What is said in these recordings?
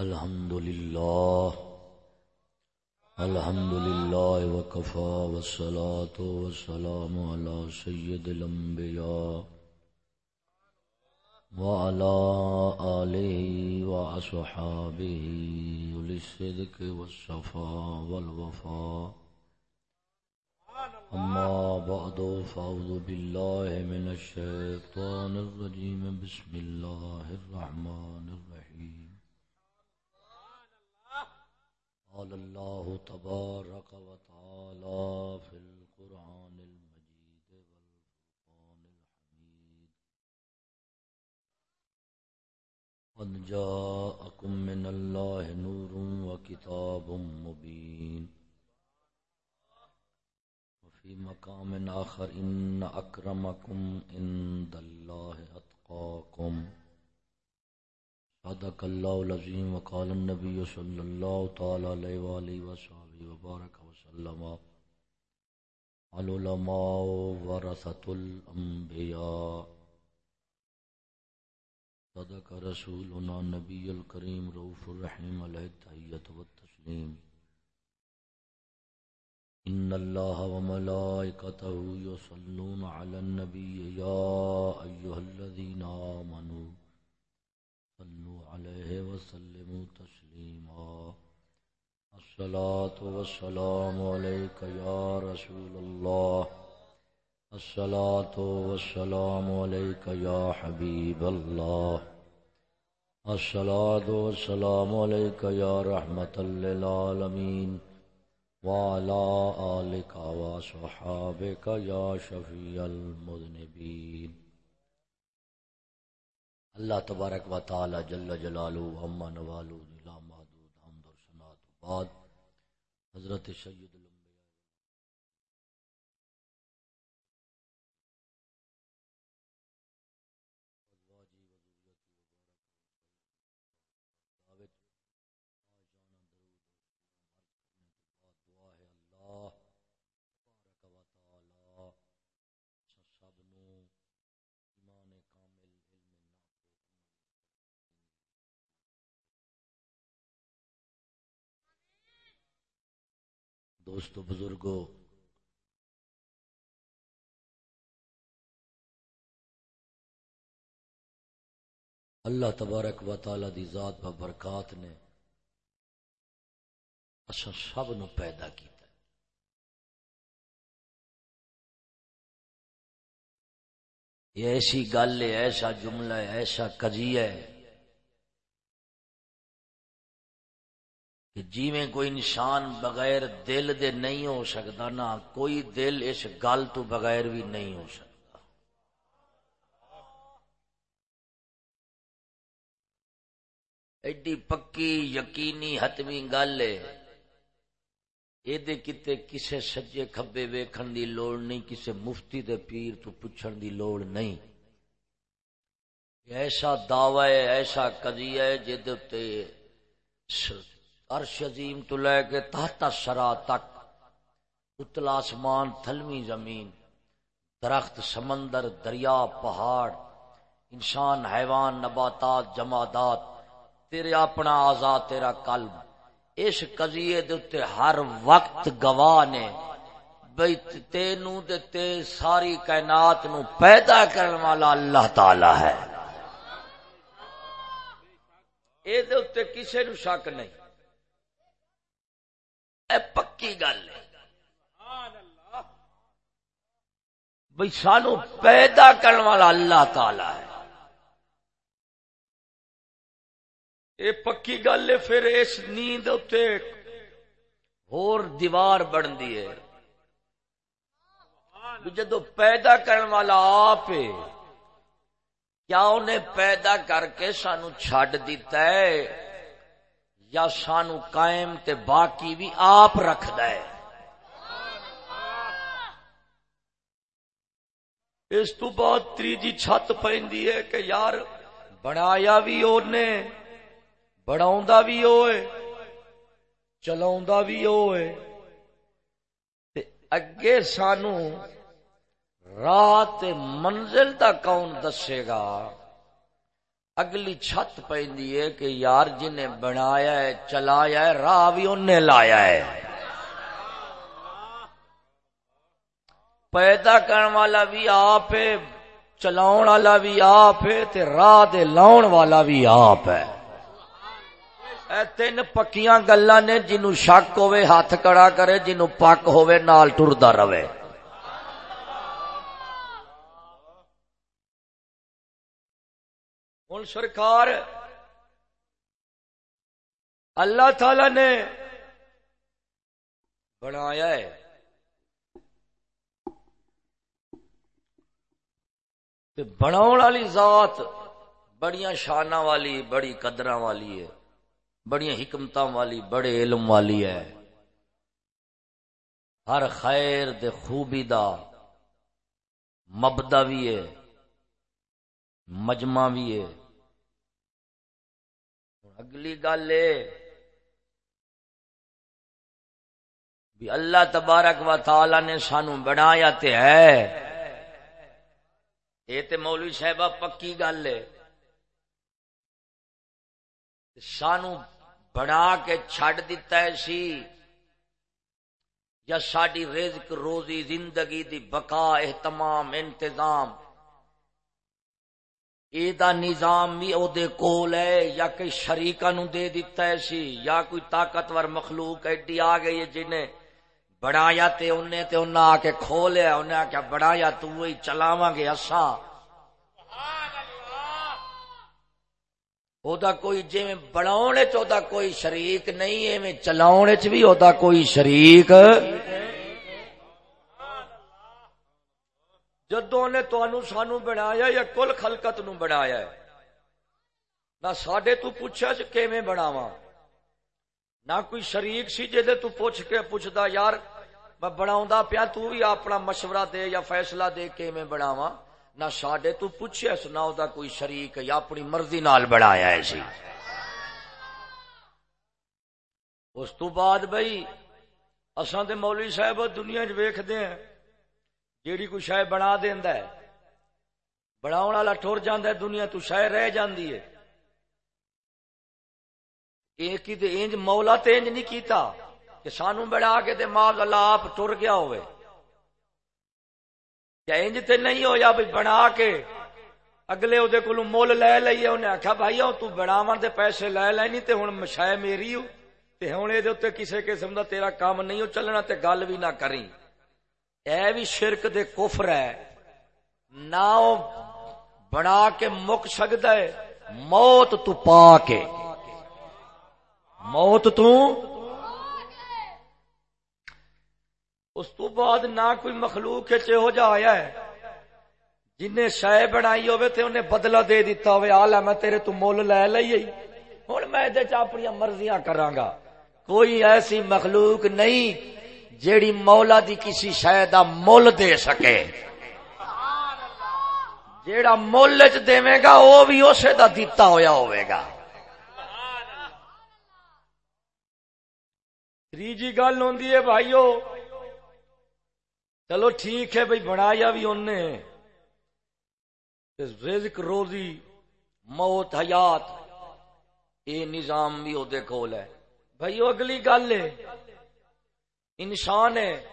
الحمد لله. الحمد لله وكفى والصلاة والسلام على سيد الأنبياء وعلى آله وأصحابه للصدق والصفاء والوفاء أما بعد فأعوذ بالله من الشيطان الرجيم. بسم الله الرحمن الرحيم. قال الله تبارك وتعالى في القرآن المجيد والفرقان الحميد. قد جاءكم من الله نور وكتاب مبين. في مقام آخر إن أكرمكم عند الله أتقاكم. صدق الله العظيم وقال النبي صلى الله تعالى عليه وآله وصحبه وبارك وسلم. العلماء ورثة الأنبياء. صدق رسولنا النبي الكريم رؤوف الرحيم عليه التحية والتسليم. إن الله وملائكته يصلون على النبي يا أيها الذين آمنوا صلوا عليه وسلموا تسليما الصلاة والسلام عليك يا رسول الله. الصلاة والسلام عليك يا حبيب الله. الصلاة والسلام عليك يا رحمة للعالمين. وعلى آلك وصحابك يا شفيع المذنبين. اللہ تبارک و تعالی جل جلالو اما نوالو لا محدود حمد و ثنا بعد حضرت سید دوستو بزرگو، اللہ تبارک و تعالی دی ذات و برکات نے اصا سب نو پیدا کیتا یہ ایسی گل ہے، ایسا جملہ ہے، ایسا کجی ہے کہ جی میں کوئی انسان بغیر دل دے نہیں ہو سکتا نہ کوئی دل اس گل تو بغیر بھی نہیں ہو سکتا۔ ایڈی پکی یقینی حتمی گل ہے۔ یہ کتے کسے سجے کھبے ویکھن دی لوڑ نہیں، کسے مفتی دے پیر تو پوچھن دی لوڑ نہیں۔ ایسا دعوی ہے، ایسا کدی ہے جد عرش عظیم تو لے کے تحت سرا تک اتلا آسمان تھلوی زمین، درخت، سمندر، دریا، پہاڑ، انسان، حیوان، نباتات، جمادات، تیرے اپنا آزاد، تیرا قلب۔ اس قضیے دے ہر وقت گواہ نے، بھئی تینو دے تے ساری کائنات نو پیدا کرنے والا اللہ تعالی ہے۔ اے دے کسے نو شک نہیں۔ اے پکی گل ہے۔ بھائی سانو پیدا کرنے والا اللہ تعالی ہے۔ یہ پکی گل ہے پھر اس نیند اتنے ہور دیوار بنتی ہے۔ جدو پیدا کرنے والا آپ کیا انہیں پیدا کر کے سانو چھڈ دیتا ہے؟ یا سانو قائم تے باقی بھی آپ رکھ دے۔ اس تو بعد تیجی چھت پی ہے کہ یار بنایا بھی اونے بڑا بھی ہوئے چلا بھی ہوئے۔ اگے سانو رات منزل دا کون دسے گا؟ اگلی چھت پہ کہ یار جنہیں بنایا ہے، چلایا ہے، راہ بھی انہیں لایا ہے۔ پیدا کرنے والا بھی آپ ہے چلاؤ والا بھی آپ ہے، تے راہ دے لاؤن والا بھی آپ ہے۔ اے تین پکیاں گلا نے جنو شک ہوے ہاتھ کڑا کرے جنو پک ہوے نال ٹردا رہے ہوں سرکار اللہ تعالی نے بنایا ہے۔ بناؤ والی ذات بڑیاں شانہ والی، بڑی قدر والی ہے۔ بڑی حکمت والی، بڑے علم والی ہے۔ ہر خیر دے خوبی دا مبدا بھی ہے، مجمع بھی ہے۔ اگلی گل بھی اللہ تبارک و تعالی نے سانو بنایا تے ہے۔ یہ تے مولوی صاحبہ پکی گل ہے سانو بنا کے چھڈ دیتا ہے سی یا ساری رزق، روزی، زندگی دی بقا، اہتمام، انتظام اے دا نظام بھی او دے کول ہے، یا کئی شریکہ نو دے دیتا ہے سی، یا کوئی طاقتور مخلوق ایڈی آ گئی ہے جنہیں بڑایا تے انہیں تے انہیں آ کے کھولیا انہیں آ کے بڑایا تو وہی چلاواں گے اساں دا کوئی جی بناؤ چ کوئی شریک نہیں، ایویں چلاؤ چ بھی او دا کوئی شریک۔ نہیں جدو نے تنوع سانو بنایا یا کل خلقت نو بنایا ہے۔ نہ سڈے تو پوچھا کیویں نہ کوئی شریک سی جی تو پوچھ کے پوچھتا یار، میں بنا پیا، تو بھی اپنا مشورہ دے یا فیصلہ دے کیویں بناواں۔ نہ سڈے تو پوچھے سنا دا کوئی شریک یا اپنی مرضی نال بڑھایا ہے سی۔ اس تو بعد بھائی اساں تے مولوی صاحب دنیا چ ویکھدے ہیں۔ جیڑی کوئی شے بنا دیندا ہے، بناون والا ٹر جاندا ہے، دنیا تو شے رہ جاندی ہے۔ ایک ہی تے انج مولا تے انج نہیں کیتا کہ سانو بڑھا کے تے معاذ اللہ آپ ٹر گیا ہوئے۔ انج تے نہیں ہویا بھی بنا کے اگلے وہ کو مل لے لیے انہیں آخیا بھائی تو بناو دے پیسے لے لینی تے ہوں مشاع میری ہوں تے ہوں یہ کسی قسم دا تیرا کام نہیں ہو، چلنا تے گل بھی نہ کری اے بھی شرک دے کفر ہے۔ نہ بنا کے مک سکتا ہے۔ موت تو پا کے موت تو اس تو بعد نہ کوئی مخلوق چہو جا آیا ہے۔ جن شہ بنائی ہوئے تے انہیں بدلہ دے دیتا ہوئے، آلہ میں تیرے تو مول لے لئی ہوں میں اپنی مرضیاں کرانگا کوئی ایسی مخلوق نہیں جیڑی مولا دی کسی شہ دا مول دے سکے۔ جیڑا مول چ دے گا وہ بھی اسے دا دیتا ہویا ہوئے گا۔ تیجی گل ہوں بھائیو۔ چلو ٹھیک ہے بھائی، بنایا بھی انہیں رزق روزی، موت، حیات، یہ نظام بھی وہ کول ہے۔ بھائی اگلی گل ہے۔ انسان ہے۔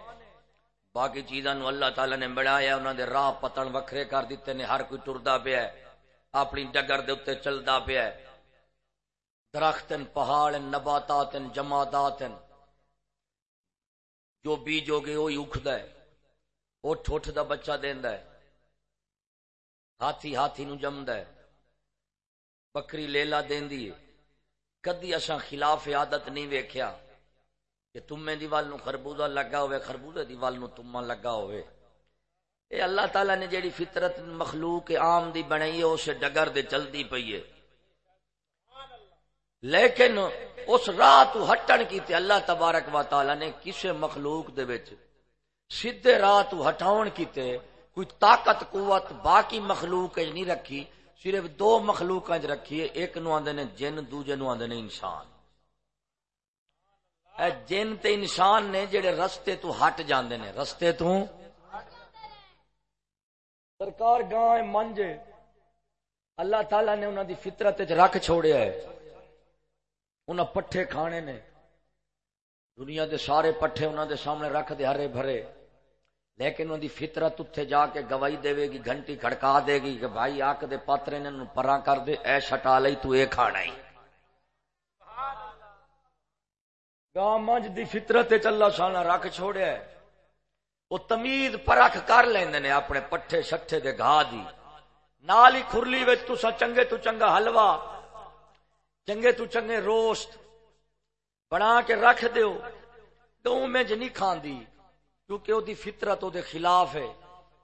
باقی چیزاں اللہ تعالی نے بنایا انہوں نے راہ پتن وکھرے کر دیتے نے، ہر کوئی ٹردا پیا اپنی ڈگر دے اتنے چلتا پیا درخت پہاڑ، نباتات جماعت جو بیجو گے وہی اکھد ہے۔ اٹھ اٹھ دا بچہ دینا ہے۔ ہاتھی ہاتھی نو جمد ہے۔ بکری لیلا دیندی ہے۔ کدی اساں خلاف عادت نہیں ویکھیا۔ کہ تمے دی وال نو خربوزہ لگا ہوئے خربوزہ دی وال نو لگا ہوئے۔ اے اللہ تعالی نے جیڑی فطرت مخلوق عام دی بنائی ہے اسے ڈگر دے چلدی پئی ہے۔ لیکن اس راہ تو ہٹن کیتے اللہ تبارک و تعالی نے کسے مخلوق دے وچ سیدھے راہ تو ہٹاؤن کیتے کوئی طاقت، قوت باقی مخلوق نہیں رکھی، صرف دو مخلوق رکھی ایک نو آدھے نے جن، دوجے نو آدھے نے انسان۔ اے جن تے انسان نے جڑے رستے تو ہٹ جاندے نے، رستے تو؟ سرکار گاں منجے اللہ تعالی نے انہوں دی فطرت رکھ چھوڑیا ہے۔ انہوں پٹھے کھانے نے۔ دنیا دے سارے پٹھے انہوں دے سامنے رکھ دے، ہرے بھرے۔ لیکن انہوں دی فطرت اتھے جا کے گواہی دے گی، گھنٹی کھڑکا دے گی کہ بھائی آک دے پاترے نے پراں کر دے، اے شٹا لئی تو اے کھانا ہی۔ گاں منج دی فطرت چلا سانا رکھ چھوڑیا ہے۔ وہ تمیز پرکھ کر لیندے نے اپنے پٹھے شٹھے دے گھا دی۔ نال ہی کھرلی وچ تسا چنگے تو چنگا حلوا چنگے تو چنگے روسٹ بنا کے رکھ دیو۔ تو میں ج نہیں کھاندی، کیونکہ وہ فطرت وہ خلاف ہے۔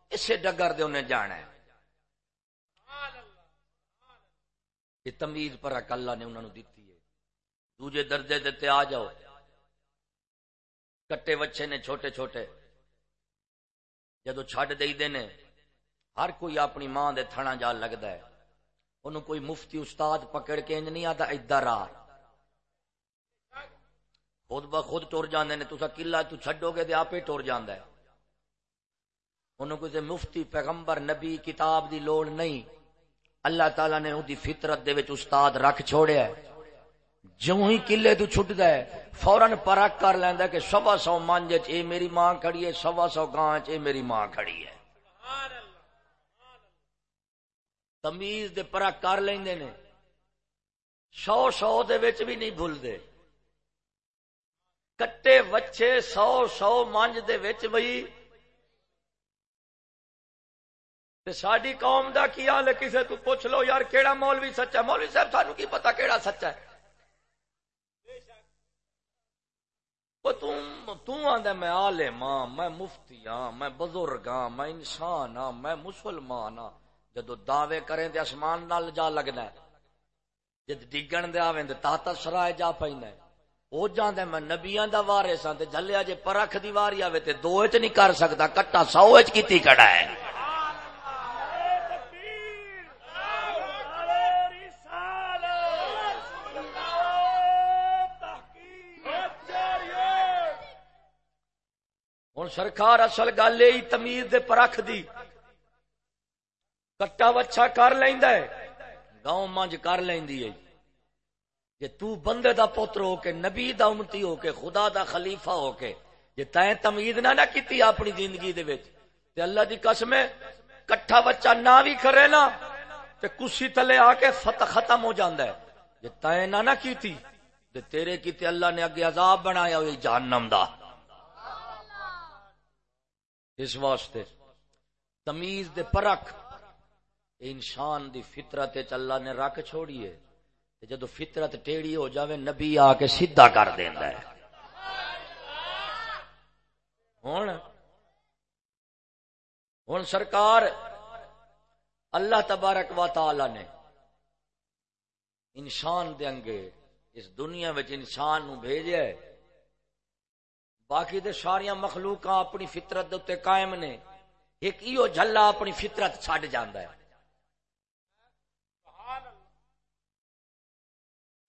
اسے ڈگر دے انہیں جانا ہے۔ یہ تمیز پر اللہ نے انہوں نے دیتی ہے۔ دوجے درجے دیتے آ جاؤ۔ کٹے بچے نے، چھوٹے چھوٹے۔ جدو چھڈ دے نے، ہر کوئی اپنی ماں دے تھنا جا لگتا ہے۔ انہوں کوئی مفتی، استاد پکڑ کے انج نہیں آتا ادھر آ خود بخود ٹر جاندے نے تسا قلعہ تو چھڈو گے تے آپے ٹر جاندا ہے۔ انہوں کو مفتی، پیغمبر، نبی، کتاب دی لوڑ نہیں۔ اللہ تعالی نے اودی فطرت دے وچ استاد رکھ چھوڑیا ہے۔ جو ہی قلعے تو چھٹدا ہے فورن پرکھ کر لیندا کہ سوا سو مانج اے میری ماں کھڑی ہے، سوا سو گاں اے میری ماں کھڑی ہے۔ تمیز دے پرکھ کر لیندے نے۔ سو سو دے وچ بھی نہیں بھولدے۔ کٹے وچے سو سو مانج دے وچ بئی ساری قوم دا کی حال ہے کسے تو پوچھ لو، یار کیڑا مولوی سچا؟ مولوی صاحب سانو کی پتا کیڑا سچا ہے؟ آدھا میں عالم ہاں میں مفتی ہاں میں بزرگ ہاں میں انسان ہاں میں مسلمان ہاں۔ جدو دعوے کریں تے اسمان نال جا لگنا ہے، جد ڈگن دے آویں تے تحت سرائے جا پیندا ہے۔ او جاندا میں نبیاں دا وارث ہاں تے جھلیا جے پرکھ دی واری آوے تے دو وچ نہیں کر سکدا کٹا سو وچ کیتی کڑا ہے۔ ہوں سرکار اصل گل یہ تمیز دے پرکھ دی کٹا وچھا کر لینا ہے گاؤں منج کر لیندی ہے کہ تو بندے دا پتر ہو کے نبی دا امتی ہو کے خدا دا خلیفہ ہو کے جی تین تمید نہ نہ کیتی اپنی زندگی دے وچ تے اللہ دی قسم ہے کٹھا بچہ نہ بھی کرے نا تے کسی تلے آ کے فتح ختم ہو جاندا ہے جی تین نہ نہ کیتی تے تیرے کیتے اللہ نے اگے عذاب بنایا ہوئی جہنم دا اس واسطے۔ تمیز دے پرکھ۔ انسان دی فطرت اللہ نے رکھ چھوڑیے جدو فطرت ٹیڑی ہو جاوے، نبی آ کے سیدھا کر دینا ہے۔ ہوں ہوں سرکار، اللہ تبارک و تعالی نے انسان دے انگے اس دنیا میں انسان نو بھیجے باقی دے ساریا مخلوق اپنی فطرت دے قائم نے، ایک ایو جھلا اپنی فطرت چھڈ جاندا ہے۔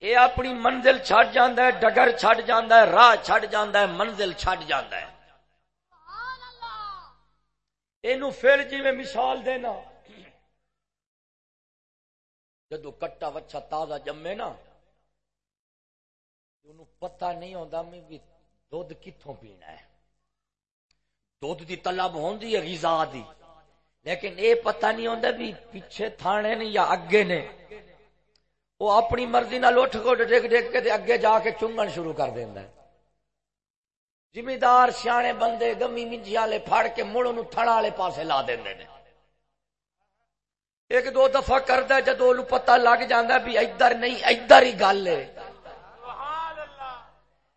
اے اپنی منزل چھڈ جاندا ہے، ڈگر چھڈ جاندا ہے، راہ چھڈ جاندا ہے، منزل چھڈ جاندا ہے۔ اینو پھر جی میں مثال دینا جدو کٹا وچھا تازہ جمے نا پتہ نہیں ہوندا میں بھی دودھ کتوں پینا ہے؟ دودھ دی طلب ہوندی ہے غذا دی۔ لیکن اے پتہ نہیں ہوندا بھی پیچھے تھانے نے یا اگے نے۔ وہ اپنی مرضی نہ لوٹ کو ڈگ ڈگ کے اگے جا کے چنگن شروع کر دینا ہے۔ زمیندار سیانے بندے گمی منجی والے پھڑ کے مڑ ان تھڑ والے پاسے لا دیں ایک دو دفعہ کرتا جدو پتہ لگ جانا بھی ادھر نہیں ادھر ہی گل ہے۔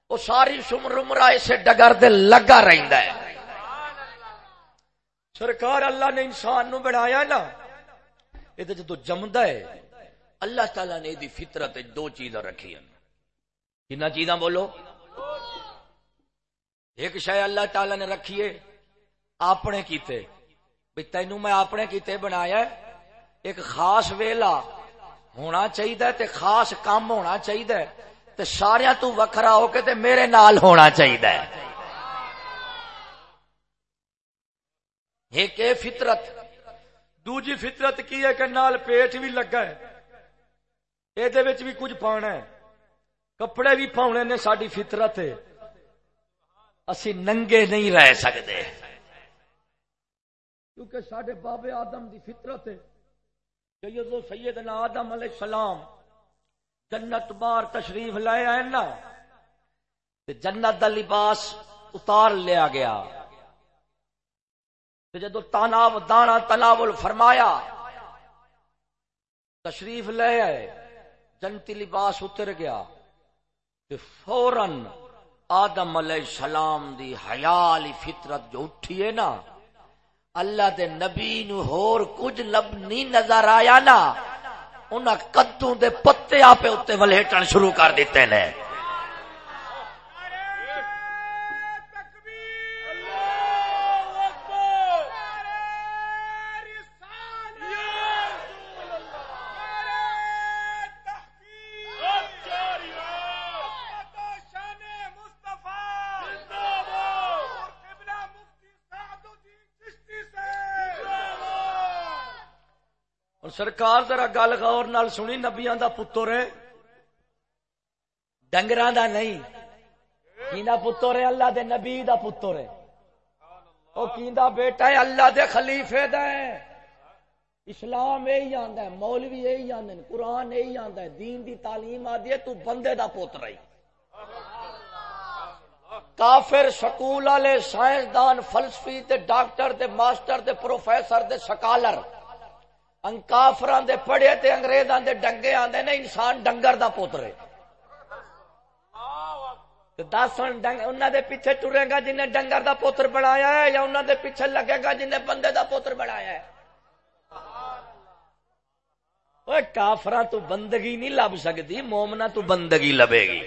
وہ ساری سمر اسے ڈگر دے لگا رہتا ہے۔ سرکار اللہ نے انسان نو بنایا نا، یہ جدو جمد ہے، اللہ تعالی نے دی فطرت دو چیزاں رکھی ہیں۔ کنا چیزاں بولو؟ ایک شاید اللہ تعالی نے رکھیے اپنے کیتے۔ بھی تینوں میں اپنے کیتے بنایا ایک خاص ویلا ہونا چاہیے تے خاص کام ہونا چاہیے تے سارا تو وکھرا ہو کے تے میرے نال ہونا چاہیے ایک فطرت؟ دوجی فطرت کی ہے کہ نال پیٹ بھی لگا ہے۔ یہ بھی کچھ پانا ہے۔ کپڑے بھی پاؤنے نے ساری فطرت۔ ہے اسی ننگے نہیں رہ سکتے کیونکہ سڈے بابے آدم دی فطرت ہے۔ سیدنا آدم علیہ السلام جنت بار تشریف لائے آئے نا جنت دا لباس اتار لیا گیا۔ جدو تناو دانا تناول فرمایا، تشریف لے آئے، جنتی لباس اتر گیا۔ فورن آدم علیہ السلام دی حیالی فطرت جو اٹھی ہے نا، اللہ دے نبی نو ہور کچھ لب نہیں نظر آیا نا۔ انہاں کدو دے پتے آپ اتنے ولیٹن شروع کر دیتے ہیں سرکار ذرا گل غور نال سنی نبیا دا پتر ہے۔ ڈنگر دا نہیں۔ کیندا پتر ہے؟ اللہ دے نبی دا پتر ہے۔ او کیندا بیٹا ہے؟ اللہ دے خلیفے دا ہے۔ اسلام یہی آندا ہے، مولوی یہی آندے ہیں قرآن یہی آندا ہے۔ دین دی تعلیم آدی ہے، تو بندے دا پوتر ہے۔ کافر سکول والے سائنسدان، فلسفی تے ڈاکٹر تے ماسٹر تے پروفیسر تے سکالر۔ انکافران دے پڑھے تے انگریزاں دے ڈنگے آندے نے، انسان ڈنگر دا پوتر ہے۔ دس انہوں دے پیچھے ٹرے گا جنہیں ڈنگر دا پوتر بنایا ہے، یا انہوں دے پیچھے لگے گا جنہیں بندے دا پوتر بنایا ہے۔ کافران تو بندگی نہیں لب سکتی مومنا تو بندگی لبے گی۔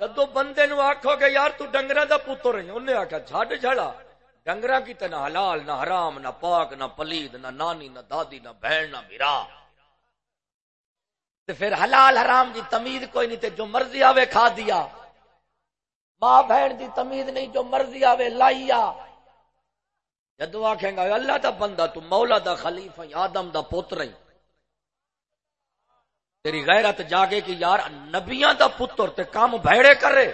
جدو بندے نو آخو گے، یار تو ڈنگر دا پوتر ہے، انہیں آخیا چھڈ چھڑا ڈنگر کی تو نہ حلال، نہ حرام، نہ پاک، نہ پلید، نہ نانی، نہ دادی، نہ بہن، نہ میرا۔ پھر حلال حرام دی تمید کوئی نہیں تے جو مرضی آوے کھا دیا۔ ماں بہن دی تمید نہیں جو مرضی آوے لائیا۔ جدو آخیں گا اللہ دا بندہ، تو مولا دا خلیفہ آدم دا پوتر ہی تیری غیرت جاگے کہ یار نبیاں دا پتر تے کام بھیڑے کرے۔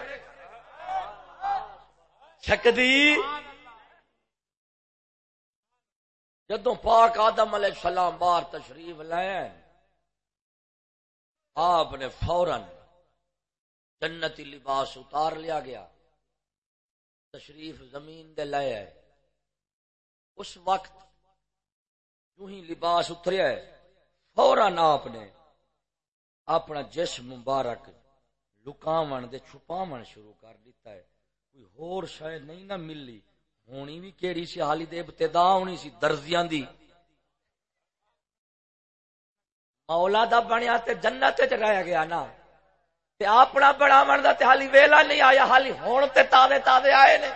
چھکدی جدو پاک آدم علیہ السلام بار تشریف لائے آپ نے فورن جنتی لباس اتار لیا گیا۔ تشریف زمین دے لائے اس وقت جو ہی لباس اتریا ہے۔ فورن آپ نے اپنا جسم مبارک لکاون دے چھپاون شروع کر دیتا ہے۔ کوئی ہور شاید نہیں نہ ملی۔ ہونی بھی کیڑی سی حالی دے ابتدا ہونی سی درزیاں دی مولا دا بنیا تے جنت تے رہ گیا نا تے اپنا بڑا من دا تے حالی ویلا نہیں آیا حالی ہون تے تازے تازے آئے نے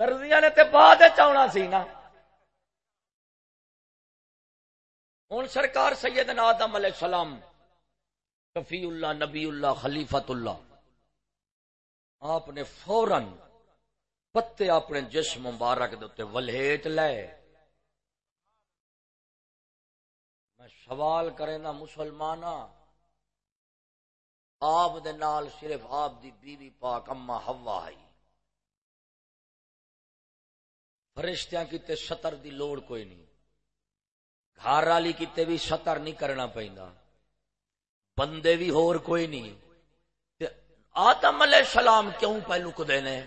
درزیاں نے تے بعد چاونا سی نا ہوں سرکار سیدنا آدم علیہ السلام کفی اللہ نبی اللہ خلیفت اللہ آپ نے فورن پتے اپنے جسم مبارک دے ولہیٹ لے۔ میں سوال کرے نا مسلمان آپ دے نال صرف آپ دی بیوی پاک اما ہوا ہے۔ فرشتیاں کیتے سطر دی لوڑ کوئی نہیں۔ گھر والی کیتے بھی سطر نہیں کرنا پہندا بندے بھی ہور کوئی نہیں۔ آدم علیہ السلام کیوں پہ لک دینے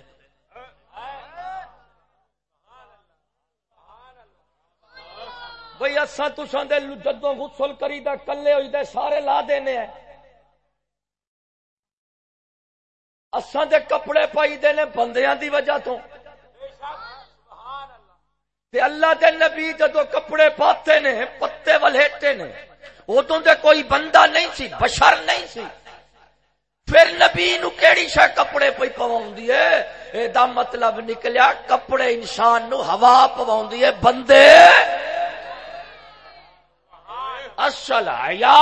بھئی اصا تسان دے جدوں غسل کری دا، کلے ہوئی دے، سارے لا دینے ہیں۔ اساں دے کپڑے پائی دینے بندیاں دی وجہ تو۔ تے اللہ دے نبی جدو کپڑے پاتے نے، پتے ولیٹے نے وہ تو دے کوئی بندہ نہیں سی، بشر نہیں سی۔ پھر نبی نو کیڑی شا کپڑے پی پواؤں اے دا مطلب نکلیا، کپڑے انسان نو ہوا پواؤں ہے، بندے! اصل حیا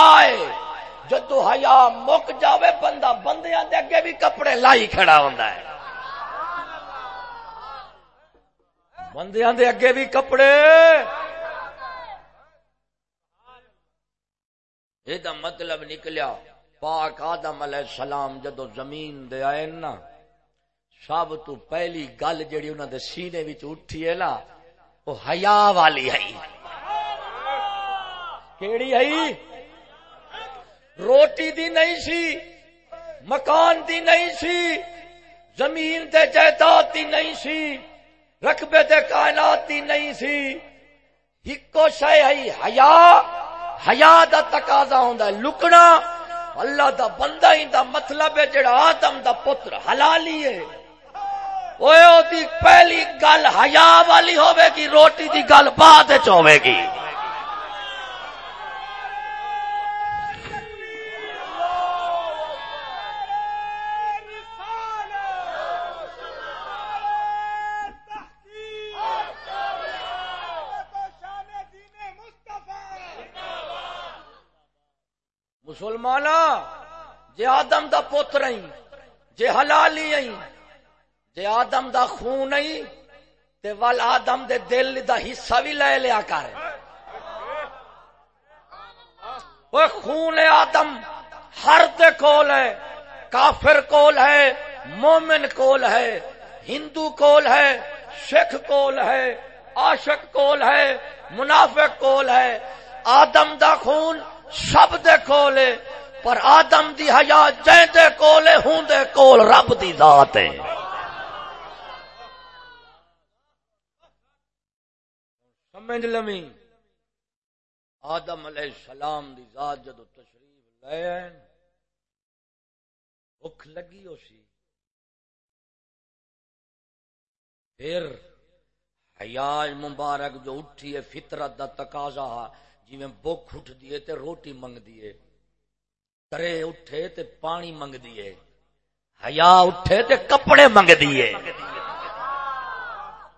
جدو حیا مک جاوے، بندہ بندیاں دے اگے بھی کپڑے لائی کھڑا ہوندا ہے۔ بندیاں دے اگے بھی کپڑے۔ یہ مطلب نکلیا۔ پاک آدم علیہ السلام جدو زمین دے آئے نا، سب تو پہلی گل جڑی انہوں دے سینے وچ اٹھی ہے نا، وہ حیا والی ہے۔ کیڑی ہے؟ روٹی دی نہیں سی، مکان دی نہیں سی، زمین دے جائیداد دی نہیں سی، رقبے دے کائنات دی نہیں سی۔ ہکو شے ہے، حیا حیا دا تقاضا ہوندا ہے لکنا اللہ دا بندہ ہی دا مطلب ہے جڑا آدم دا پتر حلالی ہے۔ اوے او دی پہلی گل حیا والی ہوے گی، روٹی دی گل بعد وچ ہوے گی۔ مسلمان جے آدم دا پوتر ہی جے حلالی ہی جے آدم دا خون ہی تے وال آدم دے دل دا حصہ بھی لے لیا کر۔ وہ خون آدم ہر دے کول ہے، کافر کول ہے، مومن کول ہے، ہندو کول ہے سکھ کول ہے، عاشق کول ہے، منافق کول ہے، آدم دا خون سب دے کولے، پر آدم دی حیا جے دے کولے، ہوں دے کول رب دی ذات ہے۔ سمجھ لمی؟ آدم علیہ السلام دی ذات جدو تشریف لے بھوک لگی ہو سی۔ پھر حیاج مبارک جو اٹھی ہے، فطرت دا تقاضا۔ جی بک اٹھ دیے تے روٹی منگ دیے ترے اٹھے تے پانی منگ دیے حیا اٹھے تے کپڑے منگ دیے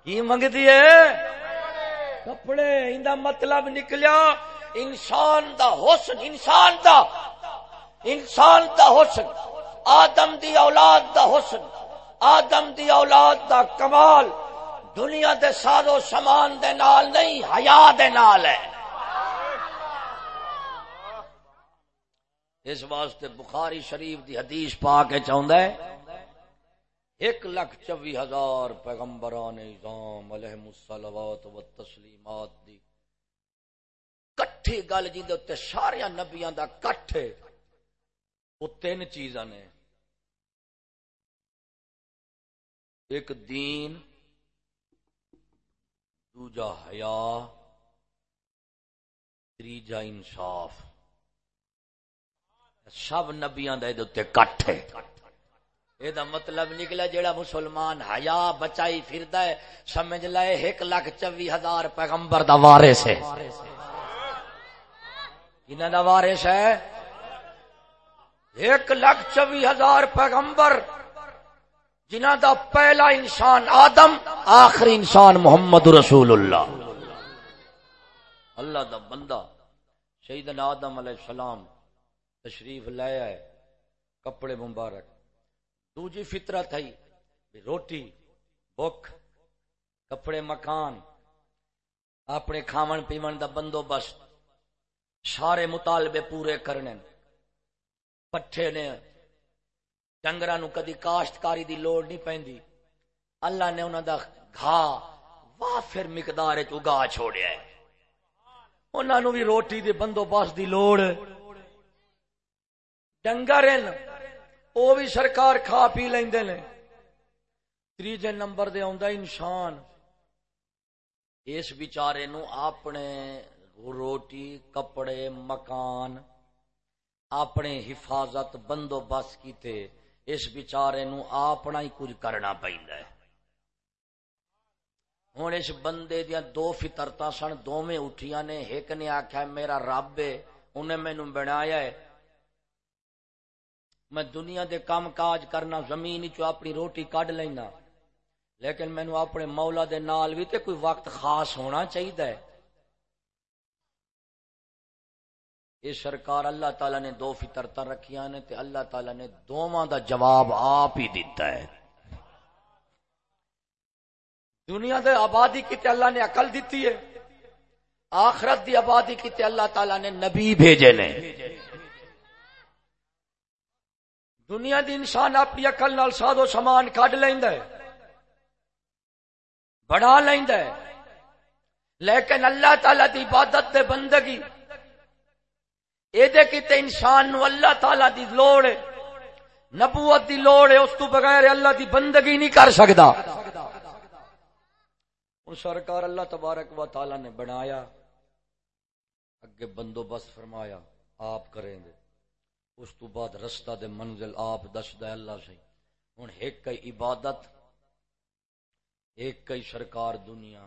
کی منگ دیے کپڑے اندا مطلب نکلیا، انسان دا حسن، انسان دا انسان دا حسن، آدم دی اولاد دا حسن، آدم دی اولاد دا کمال، دنیا دے سادو سامان دے نال نہیں، حیا دے نال ہے۔ اس واسطے بخاری شریف دی حدیث پا کے چاہتا ہے، ایک لاکھ چوی ہزار پیغمبران نظام علیہ السلامات و تسلیمات دی کٹھی گل جی دے سارے نبیاں دا کٹھ ہے وہ تین چیزاں نے۔ ایک دین، دوجا حیا تیجا انصاف۔ سب نبیاں دے کٹ ہے۔ یہ مطلب نکلا جیڑا مسلمان حیا بچائی پھردا ہے، سمجھ لائے ایک لاکھ چوی ہزار پیغمبر دا وارث ہے۔ انہاں دا وارث ہے؟ ایک لاکھ چوی ہزار پیغمبر جنہ دا پہلا انسان آدم، آخری انسان محمد رسول اللہ۔ اللہ دا بندہ، سیدنا آدم علیہ السلام تشریف لے آئے، کپڑے مبارک، دوجی فطرت ہے روٹی بک کپڑے مکان، اپنے کھاون پیون دا بندوبست، سارے مطالبے پورے کرنے، پٹھے نے ڈنگر نو کدی کاشتکاری دی لوڑ نہیں پیندی اللہ نے انہوں دا گھا وافر مقدار اگا چھوڑیا ہے۔ انہوں بھی روٹی دے بندوبست دی لوڑ ڈنگر وہ بھی سرکار کھا پی لیندے نے۔ تیجے نمبر دے آندا انسان اس بیچارے نو اپنے روٹی، کپڑے، مکان، اپنے حفاظت بندوبست کیتے اس بیچارے نو اپنا ہی کچھ کرنا پیندا ہے۔ ہوں اس بندے دیا دو فطرتا سن دو میں اٹھیاں نے۔ ایک نے آخیا میرا رب ہے، انہیں مینو بنایا ہے۔ میں دنیا دے کام کاج کرنا، زمین چو اپنی روٹی کڈ لینا۔ لیکن مینو اپنے مولا دے نال بھی تے کوئی وقت خاص ہونا چاہیے یہ سرکار، اللہ تعالی نے دو فطرت رکھیا نے تے اللہ تعالی نے دونوں دا جواب آپ ہی دیتا ہے۔ دنیا دے آبادی کی تے اللہ نے عقل دیتی ہے۔ آخرت دی آبادی کی تے اللہ تعالی نے نبی بھیجے نے۔ دنیا دی انسان اپنی عقل نال ساد و سامان کڈ لیندا ہے، بنا لیندا ہے۔ لیکن اللہ تعالی دی عبادت دے بندگی اے دے انسان نو اللہ تعالی دی لوڑ ہے نبوت دی لوڑ ہے اس تو بغیر اللہ دی بندگی نہیں کر سکدا۔ ہوں سرکار اللہ تبارک و تعالی نے بنایا، اگے بندوبست فرمایا، آپ کریں گے۔ اس تو بعد رستہ دے منزل آپ دسد اللہ سے۔ ہوں ایک کئی عبادت، ایک کئی سرکار دنیا۔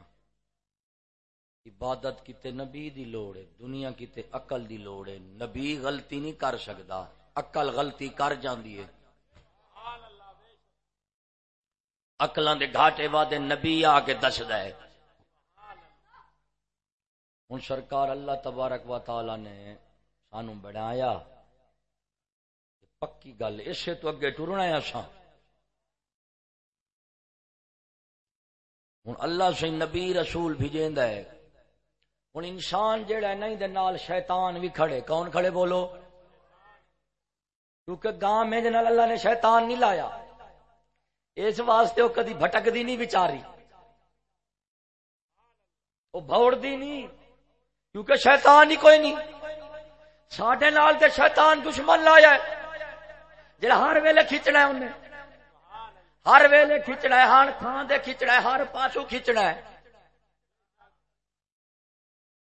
عبادت کتے نبی دی لوڑ ہے، دنیا کتے عقل دی لوڑ ہے۔ نبی غلطی نہیں کر سکتا، عقل غلطی کر جاندی ہے۔ اکلاں دے گھاٹے وادے نبی آ کے دسد ہے۔ ہوں سرکار اللہ تبارک و تعالی نے سانو بنایا۔ پکی گل، اسے تو اگے ٹرنا ہے اساں۔ ہوں اللہ سے نبی رسول بھیجیندا ہے۔ ہوں انسان جہا نہیں دے نال شیطان بھی کھڑے۔ کون کھڑے بولو؟ کیونکہ گاں میں اللہ نے شیطان نہیں لایا۔ اس واسطے وہ کدی بھٹکتی نہیں بچاری وہ بوڑتی نہیں۔ کیونکہ شیطان ہی کوئی نہیں۔ سڈے نال تے شیطان دشمن لایا ہے۔ جڑا ہر ویلے کھچنا ہے انہیں۔ ہر ویلے کھچنا ہے، ہر تھان دے کھچنا ہے، ہر پاسو کھچنا ہے۔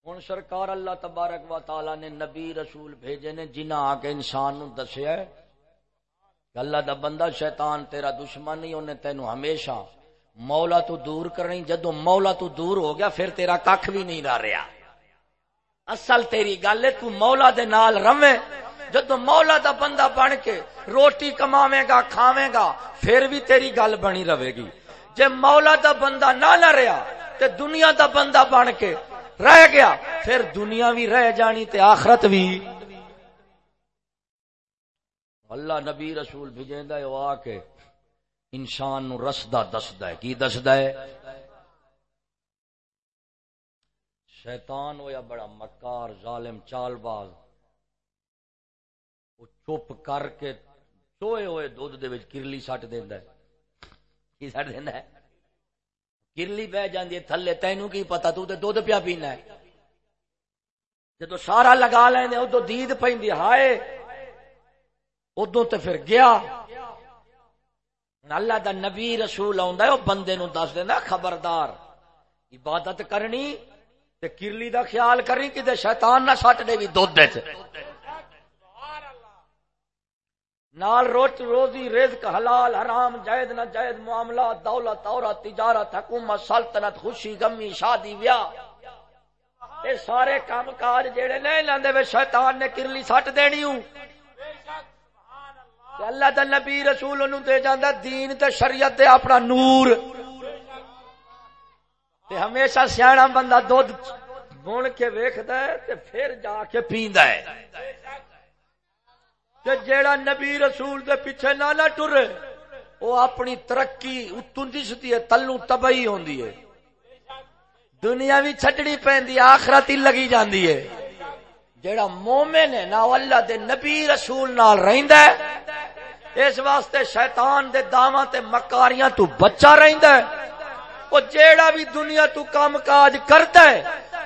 ہوں سرکار اللہ تبارک و تعالی نے نبی رسول بھیجے نے جنہ آ کے انسان نو دسیا ہے اللہ دا بندہ شیطان تیرا دشمن نہیں، انہیں تینو ہمیشہ مولا تو دور کرنی جدو مولا تو دور ہو گیا، پھر تیرا کھ بھی نہیں رہ رہا۔ اصل تیری گل ہے، تو مولا دے نال رمے جدو مولا دا بندہ بن کے روٹی کماوے گا، کھاوے گا، پھر بھی تیری گل بنی رہے گی۔ جے مولا دا بندہ نہ نہ رہا تے دنیا دا بندہ بن کے رہ گیا، پھر دنیا بھی رہ جانی تے آخرت بھی۔ اللہ نبی رسول بھیجیندا ہے آ کے انسان نو رسدا دسدا ہے۔ کی دسدا ہے؟ شیطان ہویا بڑا مکار، ظالم، چال باز۔ وہ چپ کر کے چوئے ہوئے دھد دے کرلی سٹ دینا کی سٹ دینا ہے؟ کرلی بہ جاندی ہے تھلے، تینوں کی پتا تو تے دودھ پیا پینا ہے۔ جدو سارا لگا لینے ادو دید پہ ہائے! ادو تے پھر گیا۔ اللہ دا نبی رسول آ بندے نو دس دینا خبردار۔ عبادت کرنی تے کرلی دا خیال کرنی کہ شیطان نہ سٹ دے بھی دودھ نال روٹ روزی، رزق حلال، حرام، جائد نہ جائد معاملات دولت، عورت، تجارت، حکومت، سلطنت، خوشی، غمی، شادی، ویاہ۔ اے سارے کام کاج جڑے نہیں لاندے وے شیطان نے کرلی سٹ دینی ہوں۔ اللہ دا نبی رسول انہوں دے جاندا دین تے شریعت دے اپنا نور۔ تے ہمیشہ سیاح بندہ دودھ بون کے ویکھدا ہے تے پھر جا کے پیندا ہے۔ جیڑا نبی رسول دے پیچھے نہ نہ ٹرے وہ اپنی ترقی اتوں دستی ہے تلو تباہی ہوندی ہے۔ دنیا بھی چھٹڑی پہندی، آخرت ہی لگی جاندی ہے۔ جیڑا مومن ہے نا اللہ دے نبی رسول نال رہندا ہے۔ اس واسطے شیطان دے داواں تے مکاریاں تو بچا رہندا ہے۔ او جیڑا بھی دنیا تو کام کاج کرتا ہے،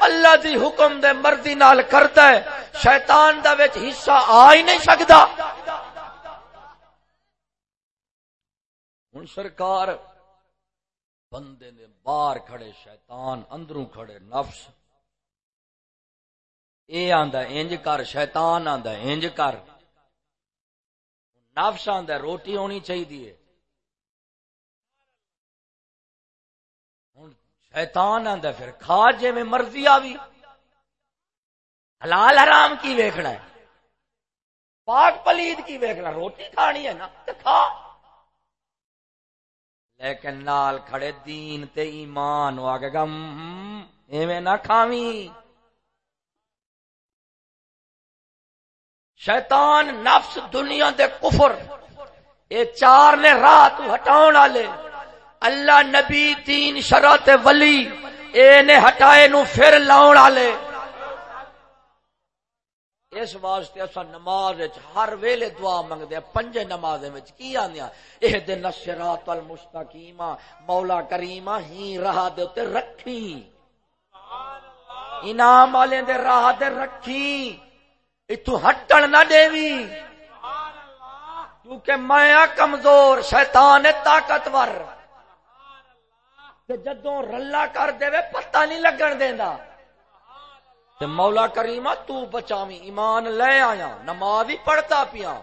اللہ دی حکم دے مرضی نال کرتا ہے، شیطان دا وچ حصہ آ ہی نہیں سکدا ہن سرکار بندے نے باہر کھڑے، شیطان اندروں کھڑے، نفس۔ اے آندا، انج کر، شیطان آندا، انج کر۔ نفس آندا، روٹی ہونی چاہیے شیطان آندا پھر، کھا جے میں مرضی آوی۔ حلال حرام کی ویکھنا ہے۔ پاک پلید کی ویکھنا، روٹی کھانی ہے نا کھا۔ لیکن نال کھڑے دین تے ایمان ہو آگے گا ایویں نہ کھاوی۔ شیطان نفس دنیا دے کفر، اے چار نے راہ تو ہٹاؤ والے۔ اللہ نبی دین شرط ولی اے نے ہٹائے نو پھر لاؤن والے۔ اس واسطے اصا نماز ہر ویلے دعا منگتے ہیں پنجے نماز کی آدھا یہ دن سرات المستقیم مولا کریما ہی راہ دے رکھی۔ انعام والے دے راہ دے رکھی۔ اتو ہٹن نہ دیوی۔ کیونکہ میں کمزور شیطان طاقتور۔ جدوں رلا کر دے پتہ نہیں لگن دینا تے مولا کریما تو بچاوی ایمان لے آیا، نماز ہی پڑھتا پیا۔